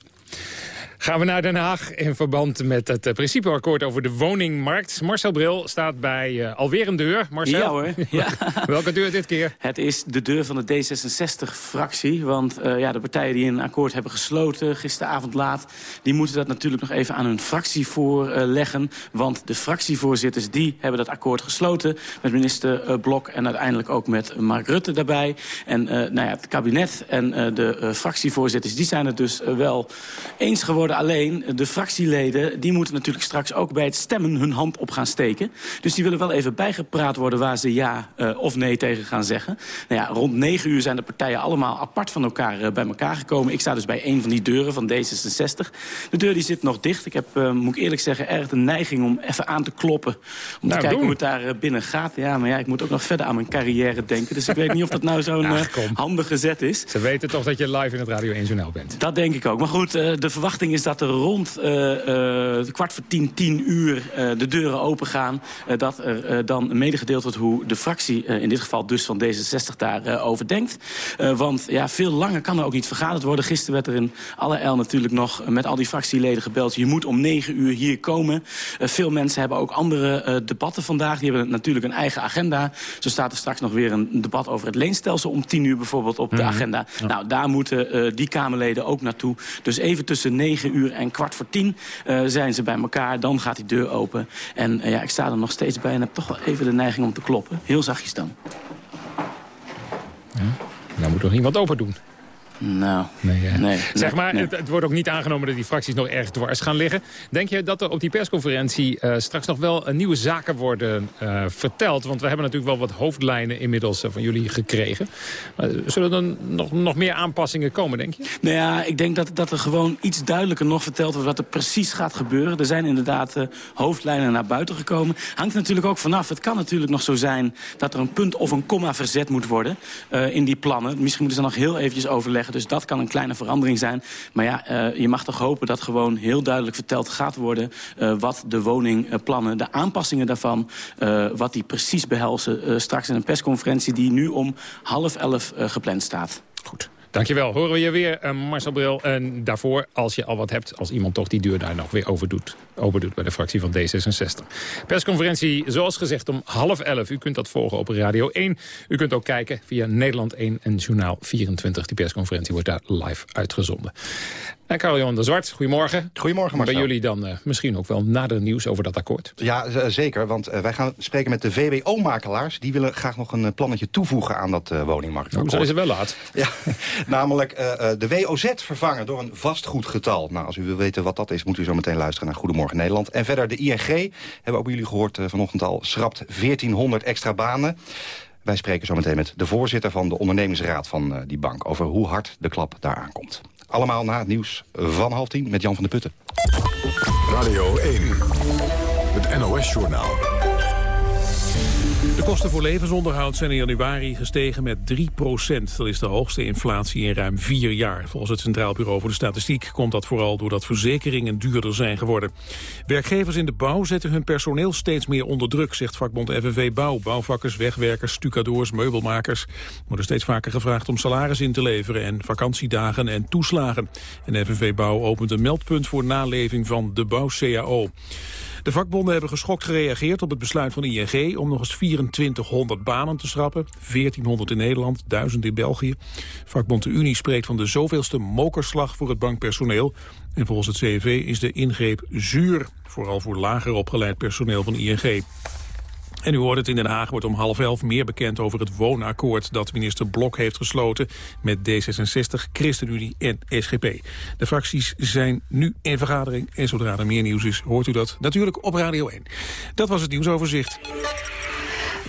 Gaan we naar Den Haag in verband met het eh, principeakkoord over de woningmarkt. Marcel Bril staat bij eh, alweer een deur. Marcel, Ja hoor. Ja. welke deur dit keer? Het is de deur van de D66-fractie. Want eh, ja, de partijen die een akkoord hebben gesloten gisteravond laat... die moeten dat natuurlijk nog even aan hun fractie voorleggen. want de fractievoorzitters die hebben dat akkoord gesloten... met minister Blok en uiteindelijk ook met Mark Rutte daarbij. En nou ja, het kabinet en de fractievoorzitters... die zijn het dus wel eens geworden. Alleen de fractieleden die moeten natuurlijk straks ook bij het stemmen... hun hand op gaan steken. Dus die willen wel even bijgepraat worden waar ze ja eh, of nee tegen gaan zeggen. Nou ja, rond negen uur zijn de partijen allemaal apart van elkaar eh, bij elkaar gekomen. Ik sta dus bij een van die deuren van D66. De deur die zit nog dicht. Ik heb, eh, moet ik eerlijk zeggen, erg de neiging om even aan te kloppen. Om Nou, te kijken doen. hoe het daar eh, binnen gaat. Ja, maar ja, ik moet ook nog verder aan mijn carrière denken. Dus ik weet niet of dat nou zo'n eh, handige zet is. Ze weten toch dat je live in het Radio 1 Journaal bent. Dat denk ik ook. Maar goed, eh, de verwachting is dat er rond eh, eh, kwart voor tien, tien uur eh, de deuren open gaan. Eh, dat er dan medegedeeld wordt hoe de fractie, in dit geval dus van D66, daarover denkt. Want ja, veel langer kan er ook niet vergaderd worden. Gisteren werd er in alle el natuurlijk nog met al die fractieleden gebeld. Je moet om negen uur hier komen. Veel mensen hebben ook andere debatten vandaag. Die hebben natuurlijk een eigen agenda. Zo staat er straks nog weer een debat over het leenstelsel om tien uur bijvoorbeeld op de Mhm. agenda. Nou, daar moeten die Kamerleden ook naartoe. Dus even tussen negen uur en kwart voor tien eh, zijn ze bij elkaar. Dan gaat die deur open. En eh, ja, ik sta er nog steeds bij en heb toch wel even de neiging om te kloppen. Heel zachtjes dan. Nou moet nog iemand open doen. Nou, nee. Zeg maar, nee. Het, het wordt ook niet aangenomen dat die fracties nog erg dwars gaan liggen. Denk je dat er op die persconferentie eh, straks nog wel eh, nieuwe zaken worden eh, verteld? Want we hebben natuurlijk wel wat hoofdlijnen inmiddels van jullie gekregen. Zullen er nog, nog meer aanpassingen komen, denk je? Nou ja, ik denk dat, dat er gewoon iets duidelijker nog verteld wordt wat er precies gaat gebeuren. Er zijn inderdaad eh, hoofdlijnen naar buiten gekomen. Hangt natuurlijk ook vanaf. Het kan natuurlijk nog zo zijn dat er een punt of een komma verzet moet worden eh, in die plannen. Misschien moeten ze nog heel eventjes overleggen. Dus dat kan een kleine verandering zijn. Maar ja, eh, je mag toch hopen dat gewoon heel duidelijk verteld gaat worden... eh, wat de woningplannen, de aanpassingen daarvan... eh, wat die precies behelzen eh, straks in een persconferentie... die nu om half elf gepland staat. Goed. Dankjewel. Horen we je weer, eh, Marcel Bril. En daarvoor, als je al wat hebt, als iemand toch die deur daar nog weer over doet, doet bij de fractie van D66. Persconferentie, zoals gezegd, om half elf. U kunt dat volgen op Radio 1. U kunt ook kijken via Nederland 1 en Journaal 24. Die persconferentie wordt daar live uitgezonden. En Karel-Johan de Zwart, goedemorgen. Goedemorgen, Bij Marcel. jullie dan eh, misschien ook wel nader nieuws over dat akkoord. Ja, z- zeker. Want eh, wij gaan spreken met de VWO-makelaars. Die willen graag nog een eh, plannetje toevoegen aan dat uh, woningmarktakkoord. Zo is het wel laat. Ja, namelijk eh, eh, de WOZ vervangen door een vastgoedgetal. Nou, als u wil weten wat dat is, moet u zo meteen luisteren naar Goedemorgen Nederland. En verder de ING, hebben we ook bij jullie gehoord eh, vanochtend al, schrapt 1400 extra banen. Wij spreken zo meteen met de voorzitter van de ondernemingsraad van eh, die bank... over hoe hard de klap daar aankomt. Allemaal na het nieuws van half tien met Jan van der Putten. Radio 1, het NOS-journaal. De kosten voor levensonderhoud zijn in januari gestegen met 3% Dat is de hoogste inflatie in ruim vier jaar. Volgens het Centraal Bureau voor de Statistiek komt dat vooral doordat verzekeringen duurder zijn geworden. Werkgevers in de bouw zetten hun personeel steeds meer onder druk, zegt vakbond FNV Bouw. Bouwvakkers, wegwerkers, stucadoors, meubelmakers worden steeds vaker gevraagd om salaris in te leveren en vakantiedagen en toeslagen. En FNV Bouw opent een meldpunt voor naleving van de bouw-CAO. De vakbonden hebben geschokt gereageerd op het besluit van ING... om nog eens 2400 banen te schrappen. 1400 in Nederland, 1000 in België. Vakbond de Unie spreekt van de zoveelste mokerslag voor het bankpersoneel. En volgens het CNV is de ingreep zuur. Vooral voor lager opgeleid personeel van ING. En u hoort het in Den Haag wordt om half elf meer bekend over het woonakkoord dat minister Blok heeft gesloten met D66, ChristenUnie en SGP. De fracties zijn nu in vergadering en zodra er meer nieuws is hoort u dat natuurlijk op Radio 1. Dat was het nieuwsoverzicht.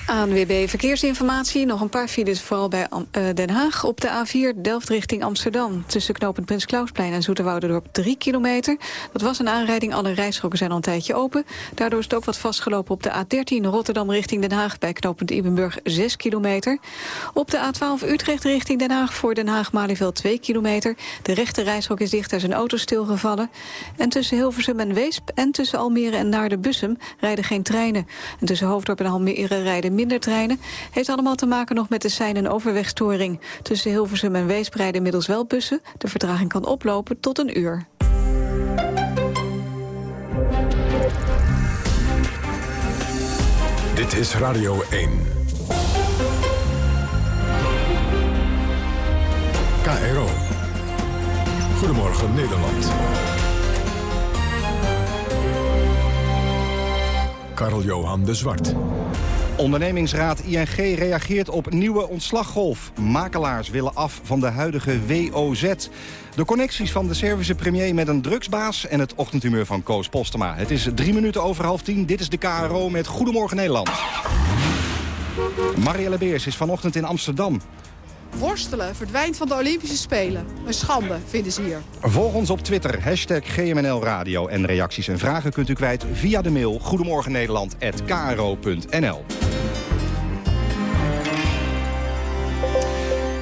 ANWB Verkeersinformatie. Nog een paar files, vooral bij uh, Den Haag. Op de A4 Delft richting Amsterdam. Tussen knooppunt Prins Klausplein en Zoeterwouderdorp 3 kilometer. Dat was een aanrijding, alle rijstroken zijn al een tijdje open. Daardoor is het ook wat vastgelopen op de A13 Rotterdam richting Den Haag... bij knooppunt Ibenburg 6 kilometer. Op de A12 Utrecht richting Den Haag voor Den Haag-Malieveld 2 kilometer. De rechte rijstrook is dicht, er zijn auto's stilgevallen. En tussen Hilversum en Weesp en tussen Almere en Naarden-Bussum rijden geen treinen. En tussen Hoofddorp en Almere rijden minder treinen. Heeft allemaal te maken nog met de sein- en overwegstoring. Tussen Hilversum en Weesp rijden inmiddels wel bussen. De vertraging kan oplopen tot een uur. Dit is Radio 1. KRO. Goedemorgen Nederland. Karl-Johan de Zwart. Ondernemingsraad ING reageert op nieuwe ontslaggolf. Makelaars willen af van de huidige WOZ. De connecties van de Servische premier met een drugsbaas... en het ochtendhumeur van Koos Postema. Het is drie minuten over half tien. Dit is de KRO met Goedemorgen Nederland. Marielle Beers is vanochtend in Amsterdam. Worstelen verdwijnt van de Olympische Spelen. Een schande, vinden ze hier. Volg ons op Twitter, hashtag GMNL Radio. En reacties en vragen kunt u kwijt via de mail goedemorgennederland.kro.nl.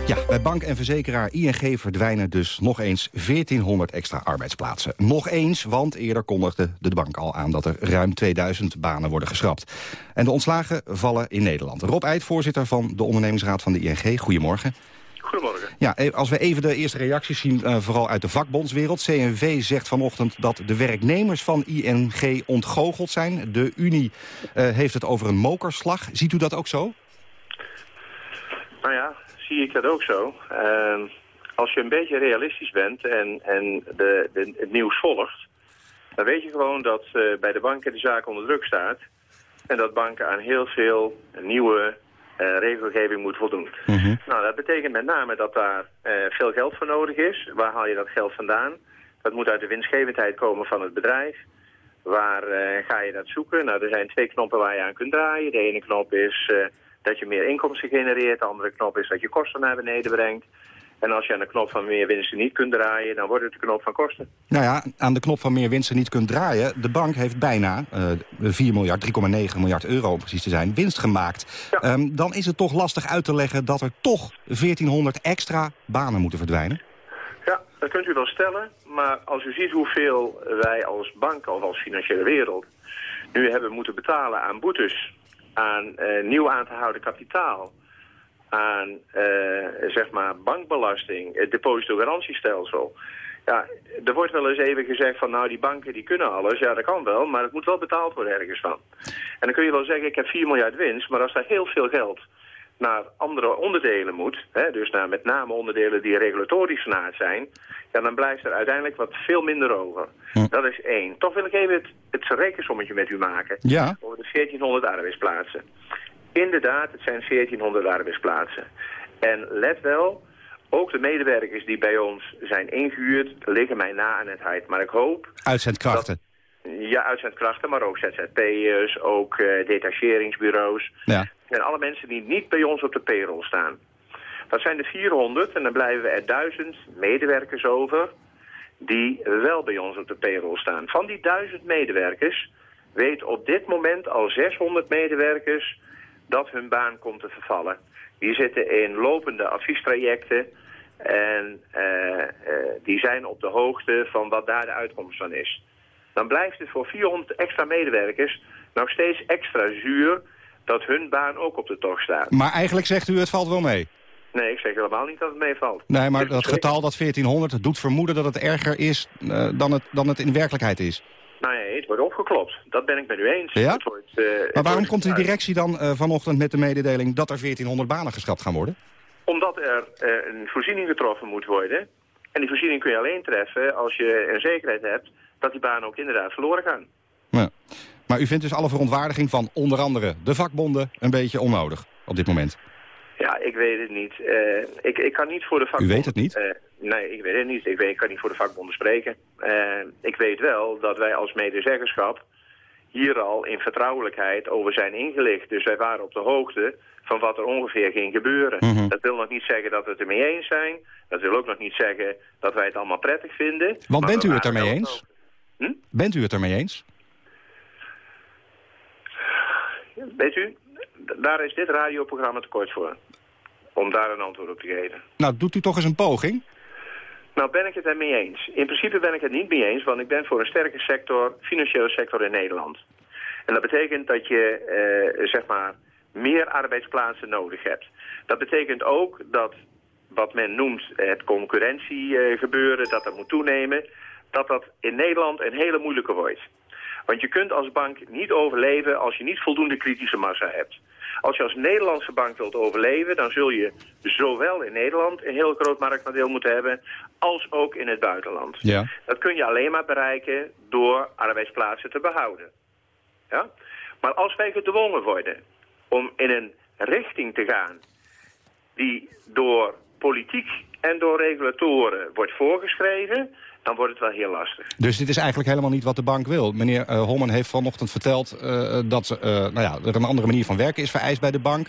Ja, bij bank en verzekeraar ING verdwijnen dus nog eens 1400 extra arbeidsplaatsen. Nog eens, want eerder kondigde de bank al aan dat er ruim 2000 banen worden geschrapt. En de ontslagen vallen in Nederland. Rob Eid, voorzitter van de ondernemingsraad van de ING. Goedemorgen. Goedemorgen. Ja, als we even de eerste reacties zien, uh, vooral uit de vakbondswereld. CNV zegt vanochtend dat de werknemers van ING ontgoocheld zijn. De Unie uh, heeft het over een mokerslag. Ziet u dat ook zo? Nou ja, zie ik dat ook zo. Uh, als je een beetje realistisch bent en, en de, de, het nieuws volgt... dan weet je gewoon dat uh, bij de banken de zaak onder druk staat... en dat banken aan heel veel nieuwe eh, regelgeving moet voldoen. Mhm. Nou, dat betekent met name dat daar eh, veel geld voor nodig is. Waar haal je dat geld vandaan? Dat moet uit de winstgevendheid komen van het bedrijf. Waar eh, ga je dat zoeken? Nou, er zijn twee knoppen waar je aan kunt draaien. De ene knop is eh, dat je meer inkomsten genereert. De andere knop is dat je kosten naar beneden brengt. En als je aan de knop van meer winsten niet kunt draaien, dan wordt het de knop van kosten. Nou ja, aan de knop van meer winsten niet kunt draaien. De bank heeft bijna eh 4 miljard, 3,9 miljard euro om precies te zijn, winst gemaakt. Ehm, dan is het toch lastig uit te leggen dat er toch 1400 extra banen moeten verdwijnen. Ja, dat kunt u wel stellen. Maar als u ziet hoeveel wij als bank of als financiële wereld nu hebben moeten betalen aan boetes, aan eh, nieuw aan te houden kapitaal, aan eh, zeg maar bankbelasting, het depositogarantiestelsel. Ja, er wordt wel eens even gezegd van nou die banken die kunnen alles. Ja, dat kan wel, maar het moet wel betaald worden ergens van. En dan kun je wel zeggen ik heb 4 miljard winst, maar als daar heel veel geld naar andere onderdelen moet, hè, dus naar met name onderdelen die regulatorisch naad zijn, ja, dan blijft er uiteindelijk wat veel minder over. Dat is één. Toch wil ik even het, het rekensommetje met u maken Ja. over de 1400 arbeidsplaatsen. Inderdaad, het zijn 1400 arbeidsplaatsen. En let wel, ook de medewerkers die bij ons zijn ingehuurd liggen mij na aan het hart. Maar ik hoop Uitzendkrachten. Ja, uitzendkrachten, maar ook ZZP'ers, ook eh, detacheringsbureaus. Ja. En alle mensen die niet bij ons op de payroll staan. Dat zijn de 400 en dan blijven er 1000 medewerkers over die wel bij ons op de payroll staan. Van die 1000 medewerkers weet op dit moment al 600 medewerkers dat hun baan komt te vervallen. Die zitten in lopende adviestrajecten en eh, eh, die zijn op de hoogte van wat daar de uitkomst van is. Dan blijft het voor 400 extra medewerkers nog steeds extra zuur dat hun baan ook op de tocht staat. Maar eigenlijk zegt u het valt wel mee. Nee, ik zeg helemaal niet dat het meevalt. Nee, maar dat getal, dat 1400, doet vermoeden dat het erger is eh, dan, het, dan het in werkelijkheid is. Nou nee, het wordt opgeklopt. Dat ben ik met u eens. Ja? Het wordt, eh, Maar waarom komt de directie dan eh, vanochtend met de mededeling dat er 1400 banen geschrapt gaan worden? Omdat er een voorziening getroffen moet worden. En die voorziening kun je alleen treffen als je een zekerheid hebt dat die banen ook inderdaad verloren gaan. Ja. Maar u vindt dus alle verontwaardiging van onder andere de vakbonden een beetje onnodig op dit moment? Ja, ik weet het niet. Eh, ik, ik kan niet voor de vakbonden... weet het niet? eh, nee, ik weet het niet. Ik, weet, ik kan niet voor de vakbonden spreken. Eh, ik weet wel dat wij als medezeggenschap hier al in vertrouwelijkheid over zijn ingelicht. Dus wij waren op de hoogte van wat er ongeveer ging gebeuren. Mhm. Dat wil nog niet zeggen dat we het ermee eens zijn. Dat wil ook nog niet zeggen dat wij het allemaal prettig vinden. Want bent u het ermee eens? Bent u het ermee eens? Weet u, daar is dit radioprogramma te kort voor. Om daar een antwoord op te geven. Nou, doet u toch eens een poging? Nou, ben ik het er mee eens. In principe ben ik het niet mee eens, want ik ben voor een sterke sector, financiële sector in Nederland. En dat betekent dat je, eh, zeg maar, meer arbeidsplaatsen nodig hebt. Dat betekent ook dat wat men noemt het concurrentiegebeuren, dat dat moet toenemen, dat dat in Nederland een hele moeilijke wordt. Want je kunt als bank niet overleven als je niet voldoende kritische massa hebt. Als je als Nederlandse bank wilt overleven, dan zul je zowel in Nederland een heel groot marktaandeel moeten hebben, als ook in het buitenland. Ja. Dat kun je alleen maar bereiken door arbeidsplaatsen te behouden. Ja? Maar als wij gedwongen worden om in een richting te gaan die door politiek en door regulatoren wordt voorgeschreven, dan wordt het wel heel lastig. Dus dit is eigenlijk helemaal niet wat de bank wil. Meneer eh, Holman heeft vanochtend verteld eh, dat eh, nou ja, er een andere manier van werken is vereist bij de bank.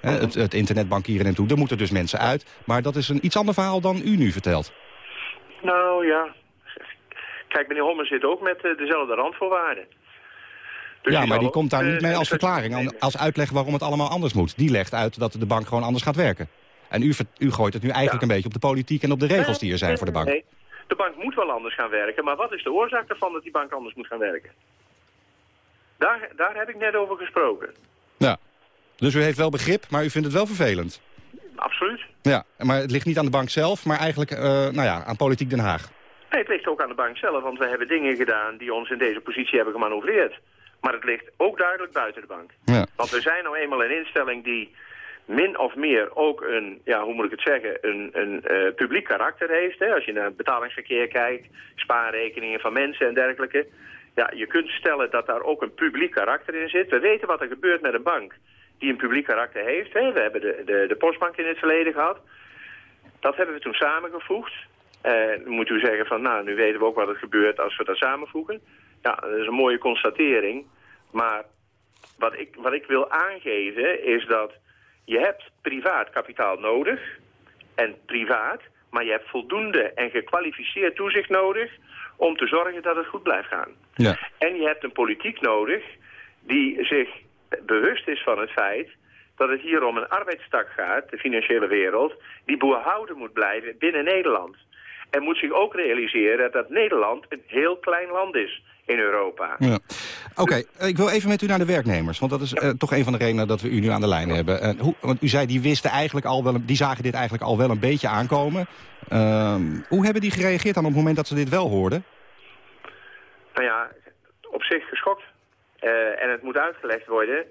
Het, het internetbankieren en toe, er moeten dus mensen uit. Maar dat is een iets ander verhaal dan u nu vertelt. Nou ja, kijk meneer Hommer zit ook met dezelfde randvoorwaarden. Dus ja, die maar die komt daar niet mee als verklaring, als uitleg waarom het allemaal anders moet. Die legt uit dat de bank gewoon anders gaat werken. En u, u gooit het nu eigenlijk een beetje op de politiek en op de regels die er zijn voor de bank. Nee, de bank moet wel anders gaan werken, maar wat is de oorzaak ervan dat die bank anders moet gaan werken? Daar, daar heb ik net over gesproken. Ja. Dus u heeft wel begrip, maar u vindt het wel vervelend. Absoluut. Ja, maar het ligt niet aan de bank zelf, maar eigenlijk eh, nou ja, aan politiek Den Haag. Nee, het ligt ook aan de bank zelf, want we hebben dingen gedaan die ons in deze positie hebben gemanoeuvreerd. Maar het ligt ook duidelijk buiten de bank. Ja. Want we zijn nou eenmaal een instelling die min of meer ook een, ja, hoe moet ik het zeggen, een, een eh, publiek karakter heeft. Hè? Als je naar betalingsverkeer kijkt, spaarrekeningen van mensen en dergelijke. Ja, je kunt stellen dat daar ook een publiek karakter in zit. We weten wat er gebeurt met een bank die een publiek karakter heeft. Hè. We hebben de, de, de postbank in het verleden gehad. Dat hebben we toen samengevoegd. Uh, dan moet u zeggen van, nou, nu weten we ook wat er gebeurt als we dat samenvoegen. Ja, dat is een mooie constatering. Maar wat ik, wat ik wil aangeven is dat je hebt privaat kapitaal nodig. En privaat, maar je hebt voldoende en gekwalificeerd toezicht nodig om te zorgen dat het goed blijft gaan. Ja. En je hebt een politiek nodig die zich bewust is van het feit dat het hier om een arbeidstak gaat, de financiële wereld, die behouden moet blijven binnen Nederland. En moet zich ook realiseren dat Nederland een heel klein land is in Europa. Ja. Oké, eh, ik wil even met u naar de werknemers. Want dat is uh, toch een van de redenen dat we u nu aan de lijn hebben. Uh, hoe, want u zei, die wisten eigenlijk al wel, die zagen dit eigenlijk al wel een beetje aankomen. Uh, hoe hebben die gereageerd dan op het moment dat ze dit wel hoorden? Nou ja, op zich geschokt. en het moet uitgelegd worden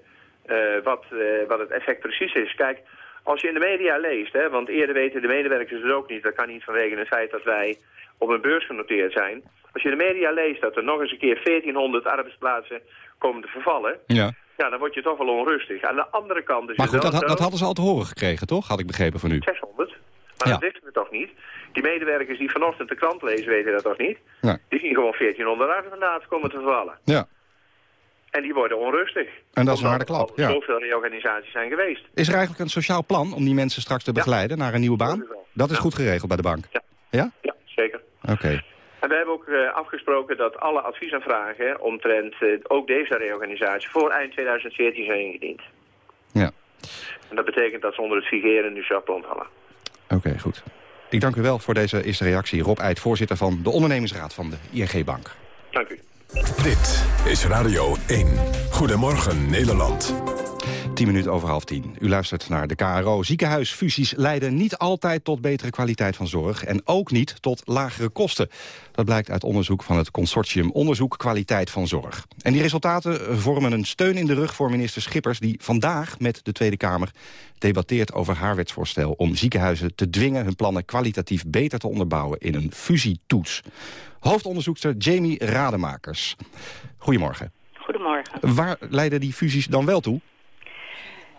wat, wat het effect precies is. Kijk, als je in de media leest, hè, want eerder weten de medewerkers het ook niet. Dat kan niet vanwege het feit dat wij op een beurs genoteerd zijn. Als je de media leest dat er nog eens een keer 1400 arbeidsplaatsen komen te vervallen... Ja. Ja, dan word je toch wel onrustig. Aan de andere kant is maar goed, dat, dat hadden ze al te horen gekregen, toch? Had ik begrepen van u. 600. Maar Ja. dat wisten we toch niet? Die medewerkers die vanochtend de krant lezen weten dat toch niet? Nee. Die zien gewoon 1400 arbeidsplaatsen komen te vervallen. Ja. En die worden onrustig. En dat is een harde klap, ja. zoveel reorganisaties zijn geweest. Is er eigenlijk een sociaal plan om die mensen straks te begeleiden naar een nieuwe baan? Dat is goed geregeld bij de bank? Ja. Ja? Zeker. Oké. En we hebben ook eh, afgesproken dat alle adviesaanvragen omtrent eh, ook deze reorganisatie voor eind 2014 zijn ingediend. Ja. En dat betekent dat ze onder het figeren nu Japon vallen. Oké, goed. Ik dank u wel voor deze eerste reactie. Rob Eid, voorzitter van de ondernemingsraad van de ING Bank. Dank u. Dit is Radio 1. Goedemorgen Nederland. 10 minuten over half tien. U luistert naar de KRO. Ziekenhuisfusies leiden niet altijd tot betere kwaliteit van zorg... en ook niet tot lagere kosten. Dat blijkt uit onderzoek van het consortium Onderzoek Kwaliteit van Zorg. En die resultaten vormen een steun in de rug voor minister Schippers... die vandaag met de Tweede Kamer debatteert over haar wetsvoorstel... om ziekenhuizen te dwingen hun plannen kwalitatief beter te onderbouwen... in een fusietoets. Hoofdonderzoekster Jamie Rademakers. Goedemorgen. Goedemorgen. Waar leiden die fusies dan wel toe?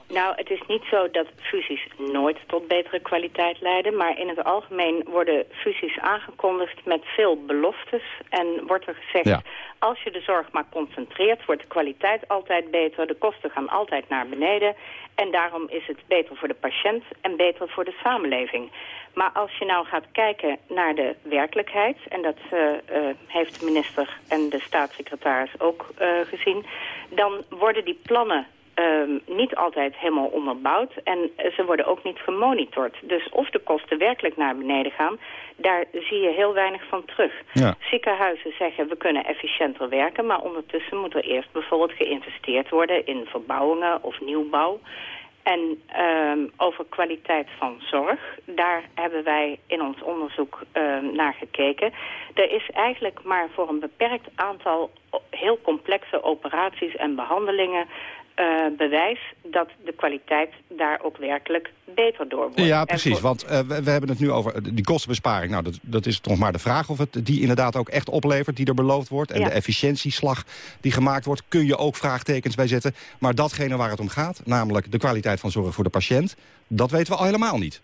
Nou, het is niet zo dat fusies nooit tot betere kwaliteit leiden, maar in het algemeen worden fusies aangekondigd met veel beloftes en wordt er gezegd, Ja. als je de zorg maar concentreert, wordt de kwaliteit altijd beter, de kosten gaan altijd naar beneden en daarom is het beter voor de patiënt en beter voor de samenleving. Maar als je nou gaat kijken naar de werkelijkheid, en dat eh, eh, heeft de minister en de staatssecretaris ook eh, gezien, dan worden die plannen ehm, niet altijd helemaal onderbouwd en ze worden ook niet gemonitord. Dus of de kosten werkelijk naar beneden gaan, daar zie je heel weinig van terug. Ja. Ziekenhuizen zeggen we kunnen efficiënter werken, maar ondertussen moet er eerst bijvoorbeeld geïnvesteerd worden in verbouwingen of nieuwbouw. En ehm, over kwaliteit van zorg, daar hebben wij in ons onderzoek ehm, naar gekeken. Er is eigenlijk maar voor een beperkt aantal heel complexe operaties en behandelingen eh, bewijs dat de kwaliteit daar ook werkelijk beter door wordt. Ja, precies. voor- Want eh, we, we hebben het nu over die kostenbesparing. Nou, dat, dat is nog maar de vraag of het die inderdaad ook echt oplevert... die er beloofd wordt. En Ja. de efficiëntieslag die gemaakt wordt... kun je ook vraagtekens bij zetten. Maar datgene waar het om gaat, namelijk de kwaliteit van zorg voor de patiënt... dat weten we al helemaal niet.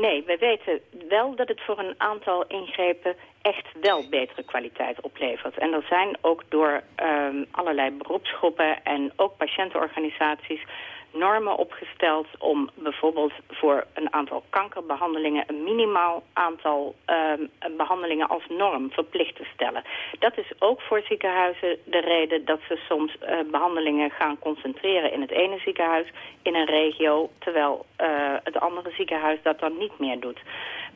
Nee, we weten wel dat het voor een aantal ingrepen echt wel betere kwaliteit oplevert. En er zijn ook door ehm, allerlei beroepsgroepen en ook patiëntenorganisaties normen opgesteld om bijvoorbeeld voor een aantal kankerbehandelingen een minimaal aantal ehm, behandelingen als norm verplicht te stellen. Dat is ook voor ziekenhuizen de reden dat ze soms eh, behandelingen gaan concentreren in het ene ziekenhuis in een regio, terwijl eh, het andere ziekenhuis dat dan niet meer doet.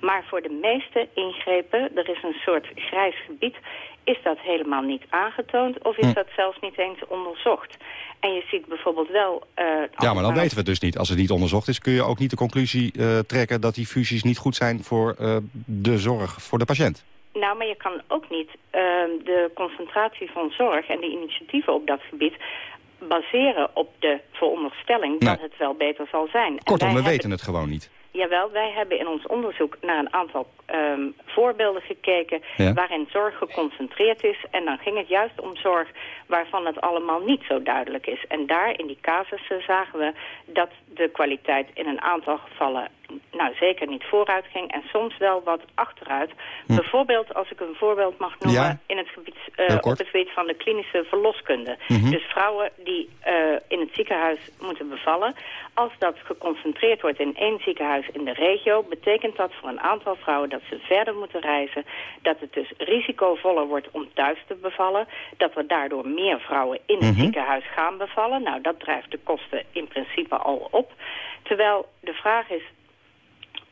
Maar voor de meeste ingrepen, er is een soort grijs gebied, is dat helemaal niet aangetoond of is Hm. dat zelfs niet eens onderzocht. En je ziet bijvoorbeeld wel... eh, Ja, maar dan weten we het dus niet. Als het niet onderzocht is, kun je ook niet de conclusie eh, trekken... dat die fusies niet goed zijn voor eh, de zorg voor de patiënt. Nou, maar je kan ook niet ehm, de concentratie van zorg en de initiatieven op dat gebied baseren op de veronderstelling dat het wel beter zal zijn. Kortom, we hebben- weten het gewoon niet. Jawel, wij hebben in ons onderzoek naar een aantal ehm, voorbeelden gekeken... Ja. waarin zorg geconcentreerd is. En dan ging het juist om zorg waarvan het allemaal niet zo duidelijk is. En daar, in die casussen, zagen we dat de kwaliteit in een aantal gevallen... nou, zeker niet vooruit ging en soms wel wat achteruit. Bijvoorbeeld, als ik een voorbeeld mag noemen... Ja. In het gebied, eh, op het gebied van de klinische verloskunde. Mhm. Dus vrouwen die eh, in het ziekenhuis moeten bevallen. Als dat geconcentreerd wordt in één ziekenhuis in de regio... betekent dat voor een aantal vrouwen dat ze verder moeten reizen. Dat het dus risicovoller wordt om thuis te bevallen. Dat er daardoor meer vrouwen in het Mhm. ziekenhuis gaan bevallen. Nou, dat drijft de kosten in principe al op. Terwijl de vraag is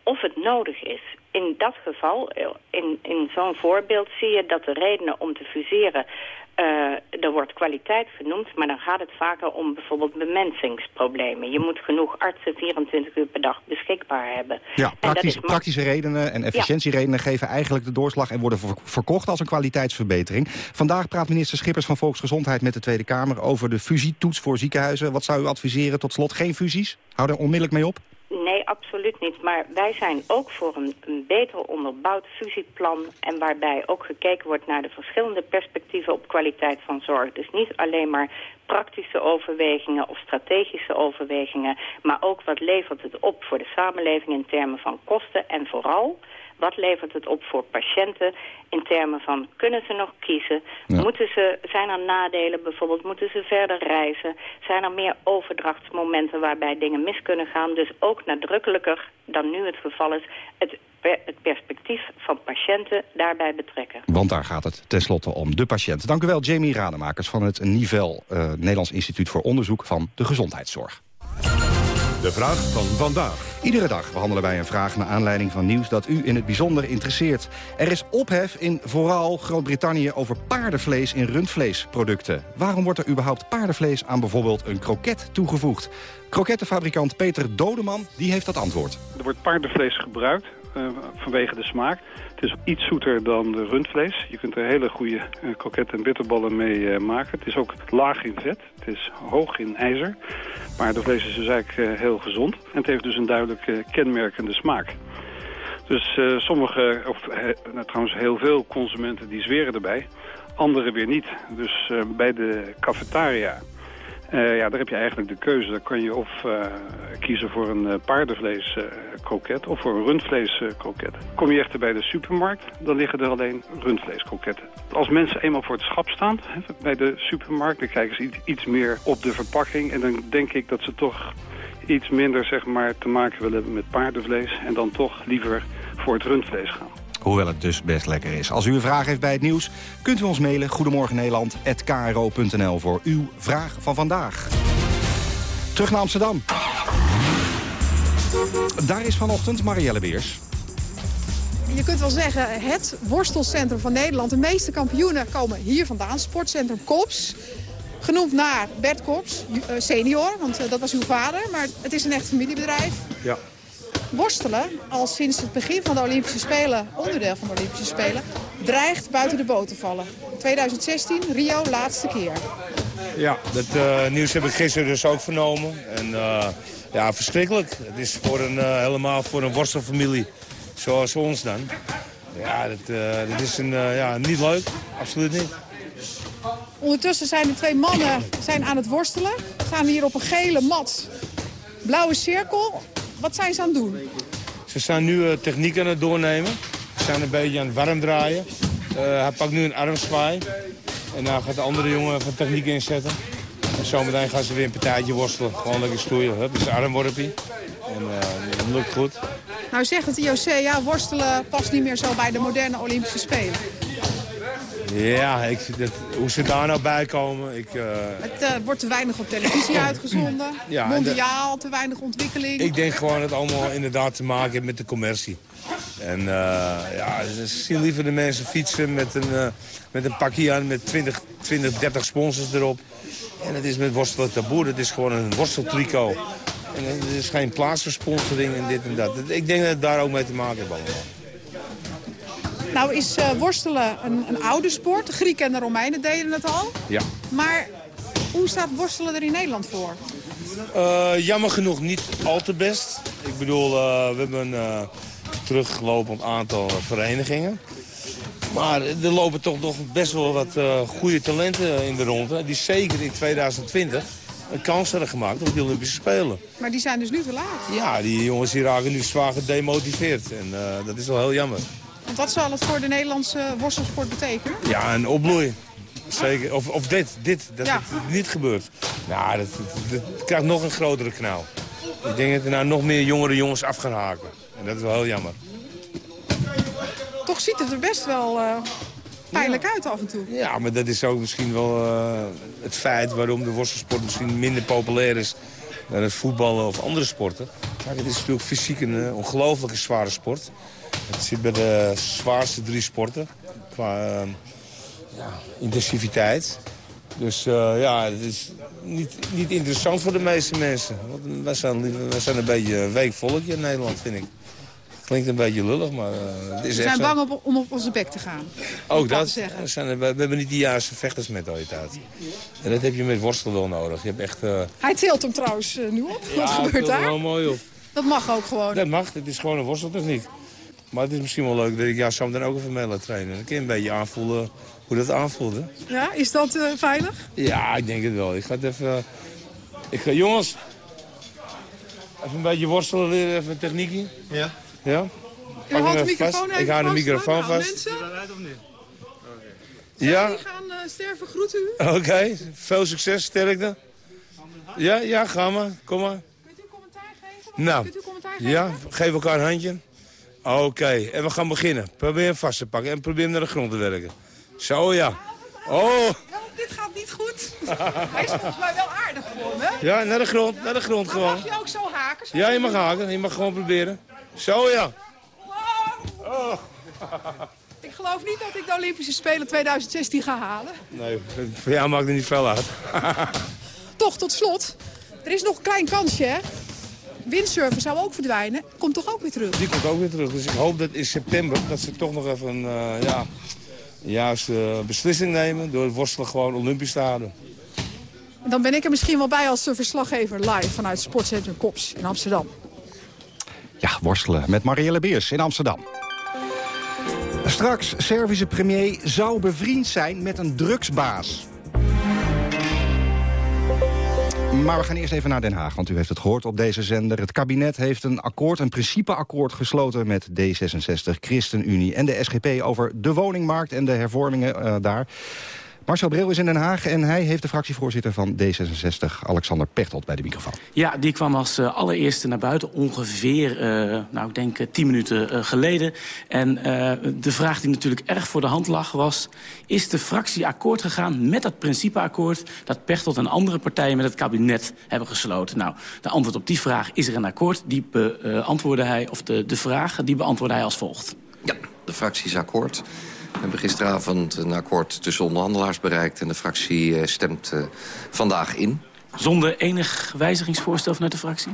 of het nodig is. In dat geval, eh, in, in zo'n voorbeeld, zie je dat de redenen om te fuseren... eh, er wordt kwaliteit genoemd, maar dan gaat het vaker om bijvoorbeeld bemensingsproblemen. Je moet genoeg artsen 24 uur per dag beschikbaar hebben. Ja, praktisch, praktische redenen en efficiëntieredenen geven eigenlijk de doorslag... en worden ver- verkocht als een kwaliteitsverbetering. Vandaag praat minister Schippers van Volksgezondheid met de Tweede Kamer... over de fusietoets voor ziekenhuizen. Wat zou u adviseren? Tot slot geen fusies? Hou er onmiddellijk mee op. Nee, absoluut niet. Maar wij zijn ook voor een, beter onderbouwd fusieplan... en waarbij ook gekeken wordt naar de verschillende perspectieven op kwaliteit van zorg. Dus niet alleen maar praktische overwegingen of strategische overwegingen... maar ook wat levert het op voor de samenleving in termen van kosten... en vooral wat levert het op voor patiënten in termen van kunnen ze nog kiezen? Moeten ze, zijn er nadelen bijvoorbeeld? Moeten ze verder reizen? Zijn er meer overdrachtsmomenten waarbij dingen mis kunnen gaan? Dus ook nadrukkelijker dan nu het geval is het, het perspectief van patiënten daarbij betrekken. Want daar gaat het tenslotte om de patiënt. Dank u wel, Jamie Rademakers van het NIVEL... eh, Nederlands Instituut voor Onderzoek van de Gezondheidszorg. De vraag van vandaag. Iedere dag behandelen wij een vraag naar aanleiding van nieuws dat u in het bijzonder interesseert. Er is ophef in vooral Groot-Brittannië over paardenvlees in rundvleesproducten. Waarom wordt er überhaupt paardenvlees aan bijvoorbeeld een kroket toegevoegd? Krokettenfabrikant Peter Dodeman die heeft dat antwoord. Er wordt paardenvlees gebruikt eh, vanwege de smaak. Het is iets zoeter dan de rundvlees. Je kunt er hele goede eh, kroketten en bitterballen mee eh, maken. Het is ook laag in vet. Het is hoog in ijzer. Paardenvlees is dus eigenlijk heel gezond. En het heeft dus een duidelijk kenmerkende smaak. Dus sommige, of nou, trouwens heel veel consumenten die zweren erbij. Anderen weer niet. Dus bij de cafetaria eh, ja, daar heb je eigenlijk de keuze. Dan kan je of eh, kiezen voor een paardenvlees eh, kroket of voor een rundvlees eh, kroket. Kom je echter bij de supermarkt, dan liggen er alleen rundvleeskroketten. Als mensen eenmaal voor het schap staan bij de supermarkt, dan kijken ze iets, iets meer op de verpakking. En dan denk ik dat ze toch iets minder zeg maar, te maken willen hebben met paardenvlees. En dan toch liever voor het rundvlees gaan. Hoewel het dus best lekker is. Als u een vraag heeft bij het nieuws, kunt u ons mailen... Goedemorgen Nederland@kro.nl voor uw vraag van vandaag. Terug naar Amsterdam. Daar is vanochtend Marielle Beers. Je kunt wel zeggen, het worstelcentrum van Nederland. De meeste kampioenen komen hier vandaan. Sportcentrum Kops. Genoemd naar Bert Kops, eh, senior, want eh, dat was uw vader. Maar het is een echt familiebedrijf. Ja. Worstelen, al sinds het begin van de Olympische Spelen, onderdeel van de Olympische Spelen, dreigt buiten de boot te vallen. 2016, Rio, laatste keer. Ja, dat eh, nieuws heb ik gisteren dus ook vernomen. En eh, ja, verschrikkelijk. Het is voor een, eh, helemaal voor een worstelfamilie zoals ons dan. Ja, dat, dat is een, ja, niet leuk. Absoluut niet. Ondertussen zijn de twee mannen zijn aan het worstelen. Staan hier op een gele mat. Blauwe cirkel. Wat zijn ze aan het doen? Ze zijn nu eh, techniek aan het doornemen. Ze zijn een beetje aan het warm draaien. Eh, hij pakt nu een armzwaai. En dan gaat de andere jongen van techniek inzetten. En zometeen gaan ze weer een partijtje worstelen. Gewoon lekker stoeien. Hup, dat is een armworpie. En eh, dat lukt goed. Nou zegt het IOC, ja, worstelen past niet meer zo bij de moderne Olympische Spelen. Ja, ik, dat, hoe ze daar nou bij komen. Ik, eh, Het eh, wordt te weinig op televisie uitgezonden. Ja, en Mondiaal, te weinig ontwikkeling. ik denk gewoon dat het allemaal inderdaad te maken heeft met de commercie. En eh, ja, ze zien liever de mensen fietsen met een, met een pakje aan met 20, 20, 30 sponsors erop. En het is met worstelen taboe, het is gewoon een worsteltrico. En er is geen plaats voor sponsoring en dit en dat. Ik denk dat het daar ook mee te maken heeft allemaal. Nou is eh, worstelen een, een oude sport. De Grieken en de Romeinen deden het al. Ja. Maar hoe staat worstelen er in Nederland voor? Uh, jammer genoeg niet al te best. Ik bedoel, uh, we hebben een teruglopend aantal verenigingen. Maar er lopen toch nog best wel wat goede talenten in de ronde. Die zeker in 2020 een kans hebben gemaakt op de Olympische Spelen. Maar die zijn dus nu te laat. Ja, die jongens die raken nu zwaar gedemotiveerd. En dat is wel heel jammer. Want wat zal het voor de Nederlandse worstelsport betekenen? Ja, een opbloei. Zeker. Of, of dit, dit, dat het niet gebeurt. Nou, dat, dat, krijgt nog een grotere knauw. Ik denk dat er nou nog meer jongere jongens af gaan haken. En dat is wel heel jammer. Toch ziet het er best wel uh, pijnlijk uit af en toe. Ja, maar dat is ook misschien wel uh, het feit waarom de worstelsport misschien minder populair is dan het voetballen of andere sporten. Kijk, het is natuurlijk fysiek een uh, ongelooflijke zware sport. Het zit bij de zwaarste drie sporten qua ja, intensiviteit. Dus uh, ja, het is niet, niet interessant voor de meeste mensen. Want wij zijn, wij zijn een beetje een week volkje in Nederland, vind ik. Klinkt een beetje lullig, maar uh, het is We zijn bang op, om op onze bek te gaan. Ook dat. We, zijn, we, hebben niet de juiste vechtersmentaliteit. En dat heb je met worstel wel nodig. Je hebt echt, uh... Hij tilt hem trouwens nu op. Ja, Wat gebeurt daar? wel mooi op. Dat mag ook gewoon. Dat mag. Het is gewoon een worsteltechniek. Maar het is misschien wel leuk dat ik jou zo dan ook even mee laat trainen. Dan kun je een beetje aanvoelen hoe dat aanvoelt. Hè? Ja, is dat uh, veilig? Ja, ik denk het wel. Ik ga het even... Ik ga, jongens, even een beetje worstelen leren, even een techniekje. Ja. Ja? Je houdt de microfoon vast. Ik hou de microfoon nou, vast. Mensen? of niet? Ja. Die gaan uh, sterven, groeten u. Oké, okay. veel succes, sterkte. Ja, ja, ga maar. Kom maar. Kunt u commentaar geven? Nou, Kunt u commentaar geven? ja, geef elkaar een handje. Oké, okay. en we gaan beginnen. Probeer hem vast te pakken en probeer hem naar de grond te werken. Zo ja. Oh. dit gaat niet goed. Hij is volgens mij wel aardig gewoon, hè? Ja, naar de grond, naar de grond gewoon. mag je ook zo haken? Ja, je mag haken. Je mag gewoon proberen. Zo ja. Oh. Ik geloof niet dat ik de Olympische Spelen 2016 ga halen. Nee, voor jou maakt het niet veel uit. Toch, tot slot. Er is nog een klein kansje, hè? Windsurfen zou ook verdwijnen. Komt toch ook weer terug? Die komt ook weer terug. Dus ik hoop dat in september dat ze toch nog even een uh, ja, juiste beslissing nemen... door het worstelen gewoon olympisch te houden. Dan ben ik er misschien wel bij als verslaggever live vanuit Sportcentrum Kops in Amsterdam. Ja, worstelen met Marielle Beers in Amsterdam. Straks, Servische premier zou bevriend zijn met een drugsbaas. Maar we gaan eerst even naar Den Haag, want u heeft het gehoord op deze zender. Het kabinet heeft een akkoord, een principeakkoord gesloten met D66, ChristenUnie en de SGP over de woningmarkt en de hervormingen uh, daar. Marcel Bril is in Den Haag en hij heeft de fractievoorzitter van D66, Alexander Pechtold, bij de microfoon. Ja, die kwam als uh, allereerste naar buiten, ongeveer, uh, nou ik denk uh, tien minuten geleden. En de vraag die natuurlijk erg voor de hand lag was... is de fractie akkoord gegaan met dat principeakkoord... dat Pechtold en andere partijen met het kabinet hebben gesloten? Nou, de antwoord op die vraag, is er een akkoord? Die beantwoordde hij, of de, de vraag, die beantwoordde hij als volgt. Ja, de fractie is akkoord. We hebben gisteravond een akkoord tussen onderhandelaars bereikt... en de fractie uh, stemt uh, vandaag in. Zonder enig wijzigingsvoorstel vanuit de fractie?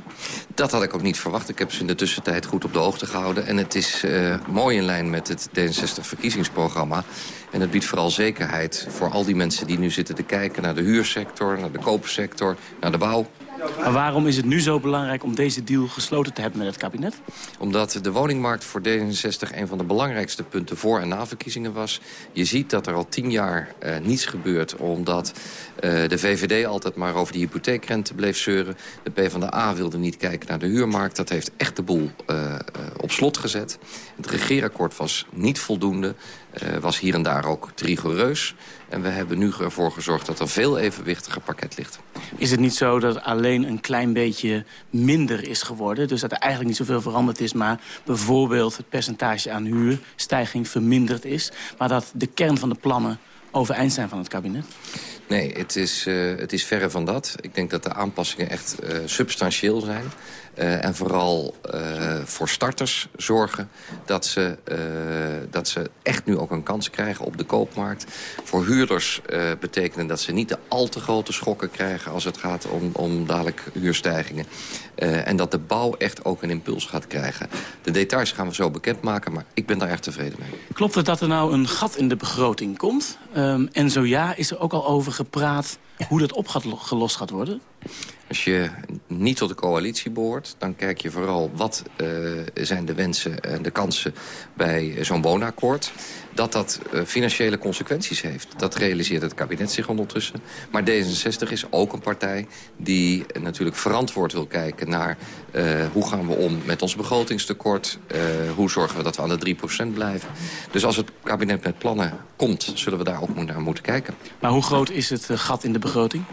Dat had ik ook niet verwacht. Ik heb ze in de tussentijd goed op de hoogte gehouden. En het is uh, mooi in lijn met het D66-verkiezingsprogramma. En het biedt vooral zekerheid voor al die mensen die nu zitten te kijken... naar de huursector, naar de koopsector, naar de bouw. Maar waarom is het nu zo belangrijk om deze deal gesloten te hebben met het kabinet? Omdat de woningmarkt voor D66 een van de belangrijkste punten voor en na verkiezingen was. Je ziet dat er al tien jaar uh, niets gebeurt omdat uh, de VVD altijd maar over die hypotheekrente bleef zeuren. De PvdA wilde niet kijken naar de huurmarkt. Dat heeft echt de boel uh, op slot gezet. Het regeerakkoord was niet voldoende. Uh, was hier en daar ook rigoureus. En we hebben nu ervoor gezorgd dat er veel evenwichtiger pakket ligt. Is het niet zo dat alleen een klein beetje minder is geworden? Dus dat er eigenlijk niet zoveel veranderd is... maar bijvoorbeeld het percentage aan huurstijging verminderd is... maar dat de kern van de plannen overeind zijn van het kabinet? Nee, het is, uh, het is verre van dat. Ik denk dat de aanpassingen echt uh, substantieel zijn. Uh, en vooral uh, voor starters zorgen dat ze, uh, dat ze echt nu ook een kans krijgen op de koopmarkt. Voor huurders betekenen dat ze niet de al te grote schokken krijgen... als het gaat om, om dadelijk huurstijgingen. en dat de bouw echt ook een impuls gaat krijgen. De details gaan we zo bekendmaken, maar ik ben daar erg tevreden mee. Klopt het dat er nou een gat in de begroting komt? Um, en zo ja, is er ook al over gepraat hoe dat opgelost gaat worden? Als je niet tot de coalitie behoort, dan kijk je vooral... wat uh, zijn de wensen en de kansen bij zo'n woonakkoord dat dat uh, financiële consequenties heeft. Dat realiseert het kabinet zich ondertussen. Maar D66 is ook een partij die natuurlijk verantwoord wil kijken... naar uh, hoe gaan we om met ons begrotingstekort... Hoe zorgen we dat we aan de 3% blijven. Dus als het kabinet met plannen komt, zullen we daar ook naar moeten kijken. Maar hoe groot is het gat in de begroting?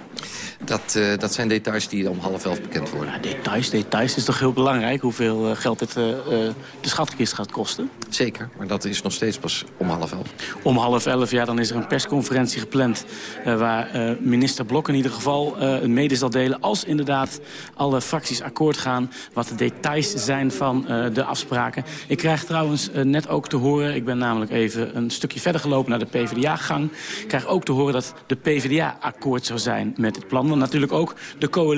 Dat, dat zijn details die om half elf bekend worden. Ja, details, details. is toch heel belangrijk hoeveel uh, geld het uh, de schatkist gaat kosten? Zeker, maar dat is nog steeds pas om half elf. Om half elf, ja, dan is er een persconferentie gepland... waar minister Blok in ieder geval een mede zal delen... als inderdaad alle fracties akkoord gaan... wat de details zijn van de afspraken. Ik krijg trouwens net ook te horen... ik ben namelijk even een stukje verder gelopen naar de PvdA-gang... ik krijg ook te horen dat de PvdA akkoord zou zijn met het plan. Want natuurlijk ook de coalitie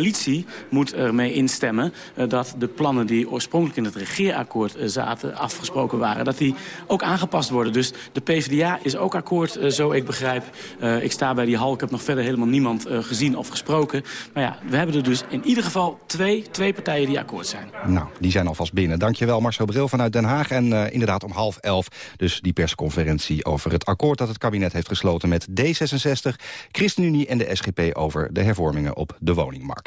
moet ermee instemmen... Uh, dat de plannen die oorspronkelijk in het regeerakkoord uh, zaten, afgesproken waren... dat die ook aangepast worden. Dus de PvdA is ook akkoord, uh, zo ik begrijp. ik sta bij die hal, ik heb nog verder helemaal niemand gezien of gesproken. Maar ja, we hebben er dus in ieder geval twee, twee partijen die akkoord zijn. Nou, die zijn alvast binnen. Dankjewel Marcel Bril vanuit Den Haag. En inderdaad om half elf dus die persconferentie over het akkoord... dat het kabinet heeft gesloten met D66, ChristenUnie en de SGP over de hervormingen op de woningmarkt.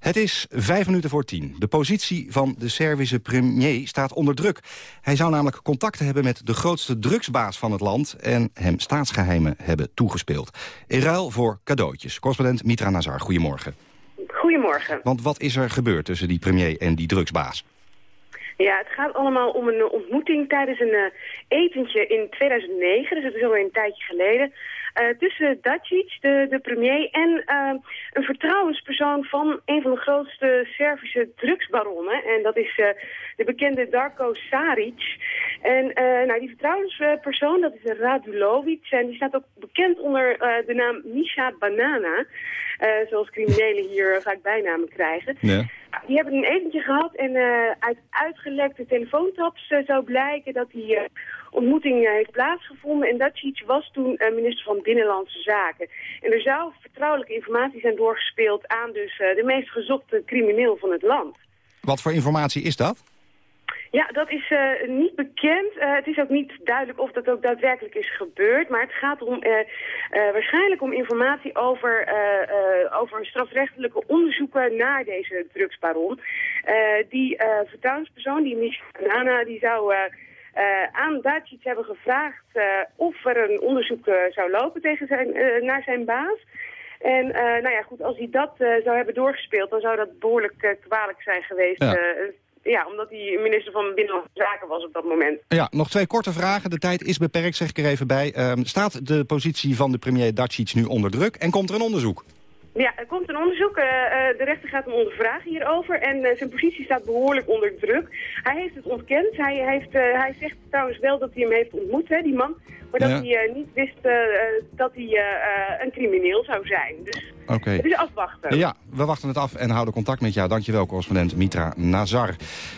Het is vijf minuten voor tien. De positie van de Servische premier staat onder druk. Hij zou namelijk contacten hebben met de grootste drugsbaas van het land... en hem staatsgeheimen hebben toegespeeld. In ruil voor cadeautjes. Correspondent Mitra Nazar, goedemorgen. Goedemorgen. Want wat is er gebeurd tussen die premier en die drugsbaas? Ja, het gaat allemaal om een ontmoeting tijdens een uh, etentje in 2009. Dus dat is alweer een tijdje geleden. Uh, tussen Dacic, de, de premier, en uh, een vertrouwenspersoon van een van de grootste Servische drugsbaronnen. En dat is uh, de bekende Darko Saric. En nou, die vertrouwenspersoon, dat is Radulovic. En die staat ook bekend onder de naam Misha Banana. zoals criminelen hier vaak bijnamen krijgen. Ja. Die hebben een eventje gehad en uit uitgelekte telefoontaps zou blijken dat hij ontmoeting heeft plaatsgevonden. En Dacic was toen uh, minister van Binnenlandse Zaken. En er zou vertrouwelijke informatie zijn doorgespeeld aan dus uh, de meest gezochte crimineel van het land. Wat voor informatie is dat? Ja, dat is uh, niet bekend. Uh, het is ook niet duidelijk of dat ook daadwerkelijk is gebeurd. Maar het gaat om, uh, waarschijnlijk om informatie over, over strafrechtelijke onderzoeken naar deze drugsbaron. die vertrouwenspersoon, die Michel Nana, die zou aan Dacic hebben gevraagd uh, of er een onderzoek uh, zou lopen tegen zijn, naar zijn baas. En nou ja, goed, als hij dat zou hebben doorgespeeld, dan zou dat behoorlijk kwalijk zijn geweest. Ja. ja. omdat hij minister van Binnenlandse Zaken was op dat moment. Ja, nog twee korte vragen. De tijd is beperkt, zeg ik er even bij. Ehm, staat de positie van de premier Dacic nu onder druk en komt er een onderzoek? Ja, er komt een onderzoek. Uh, de rechter gaat hem ondervragen hierover. En uh, zijn positie staat behoorlijk onder druk. Hij heeft het ontkend. Hij, heeft, hij zegt trouwens wel dat hij hem heeft ontmoet, hè, die man. Maar dat ja. hij niet wist dat hij een crimineel zou zijn. Dus okay. is afwachten. Ja, we wachten het af en houden contact met jou. Dankjewel, correspondent Mitra Nazar.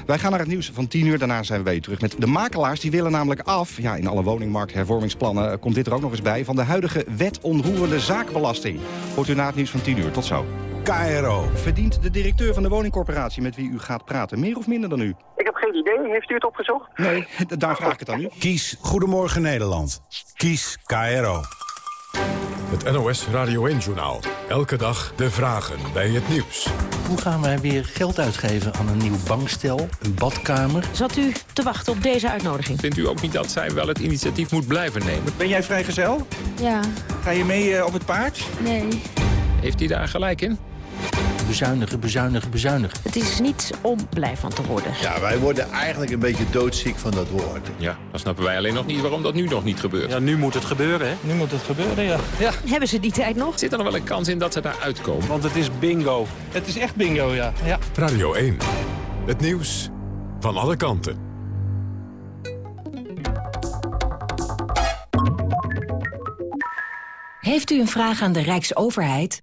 Wij gaan naar het nieuws van 10 uur. Daarna zijn we je terug met de makelaars. Die willen namelijk af, ja, in alle woningmarkthervormingsplannen komt dit er ook nog eens bij... van de huidige wet onroerende zaakbelasting. Hoort u na het nieuws van 10 uur. Tot zo. KRO. Verdient de directeur van de woningcorporatie met wie u gaat praten meer of minder dan u? Ik heb geen idee. Heeft u het opgezocht? Nee, daar vraag ik het aan u. Kies Goedemorgen Nederland. Kies KRO. Het NOS Radio 1-journaal. Elke dag de vragen bij het nieuws. Hoe gaan wij weer geld uitgeven aan een nieuw bankstel, een badkamer? Zat u te wachten op deze uitnodiging? Vindt u ook niet dat zij wel het initiatief moet blijven nemen? Ben jij vrijgezel? Ja. Ga je mee uh, op het paard? Nee. Heeft hij daar gelijk in? Bezuinigen, bezuinigen, bezuinigen. Het is niet om blij van te worden. Ja, wij worden eigenlijk een beetje doodziek van dat woord. Ja, dan snappen wij alleen nog niet waarom dat nu nog niet gebeurt. Ja, nu moet het gebeuren, hè? Nu moet het gebeuren, ja. ja. Hebben ze die tijd nog? Zit er nog wel een kans in dat ze daar uitkomen? Want het is bingo. Het is echt bingo, ja. ja. Radio 1. Het nieuws van alle kanten. Heeft u een vraag aan de Rijksoverheid?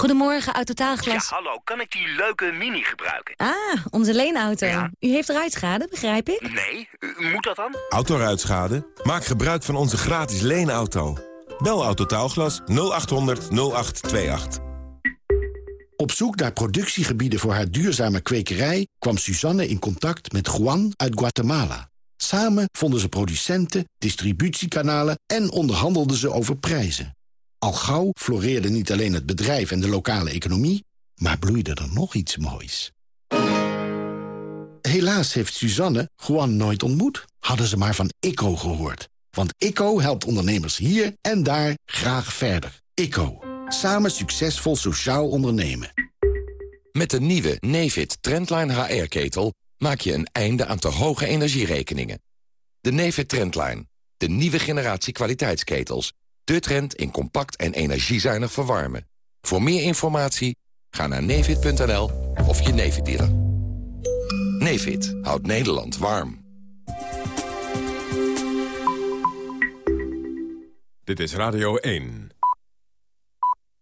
Goedemorgen, Autotaalglas. Ja, hallo. Kan ik die leuke Mini gebruiken? Ah, onze leenauto. U heeft ruitschade, begrijp ik? Nee, u- moet dat dan? Autoruitschade? Maak gebruik van onze gratis leenauto. Bel Autotaalglas 0800 0828. Op zoek naar productiegebieden voor haar duurzame kwekerij... kwam Suzanne in contact met Juan uit Guatemala. Samen vonden ze producenten, distributiekanalen... en onderhandelden ze over prijzen. Al gauw floreerde niet alleen het bedrijf en de lokale economie... maar bloeide er nog iets moois. Helaas heeft Suzanne Juan nooit ontmoet. Hadden ze maar van ICO gehoord. Want ICO helpt ondernemers hier en daar graag verder. ICO. Samen succesvol sociaal ondernemen. Met de nieuwe Nefit Trendline HR-ketel maak je een einde aan te hoge energierekeningen. De Nefit Trendline, de nieuwe generatie kwaliteitsketels. De trend in compact en energiezuinig verwarmen. Voor meer informatie ga naar nefit.nl of je Nefit dealer. Nefit houdt Nederland warm. Dit is Radio 1.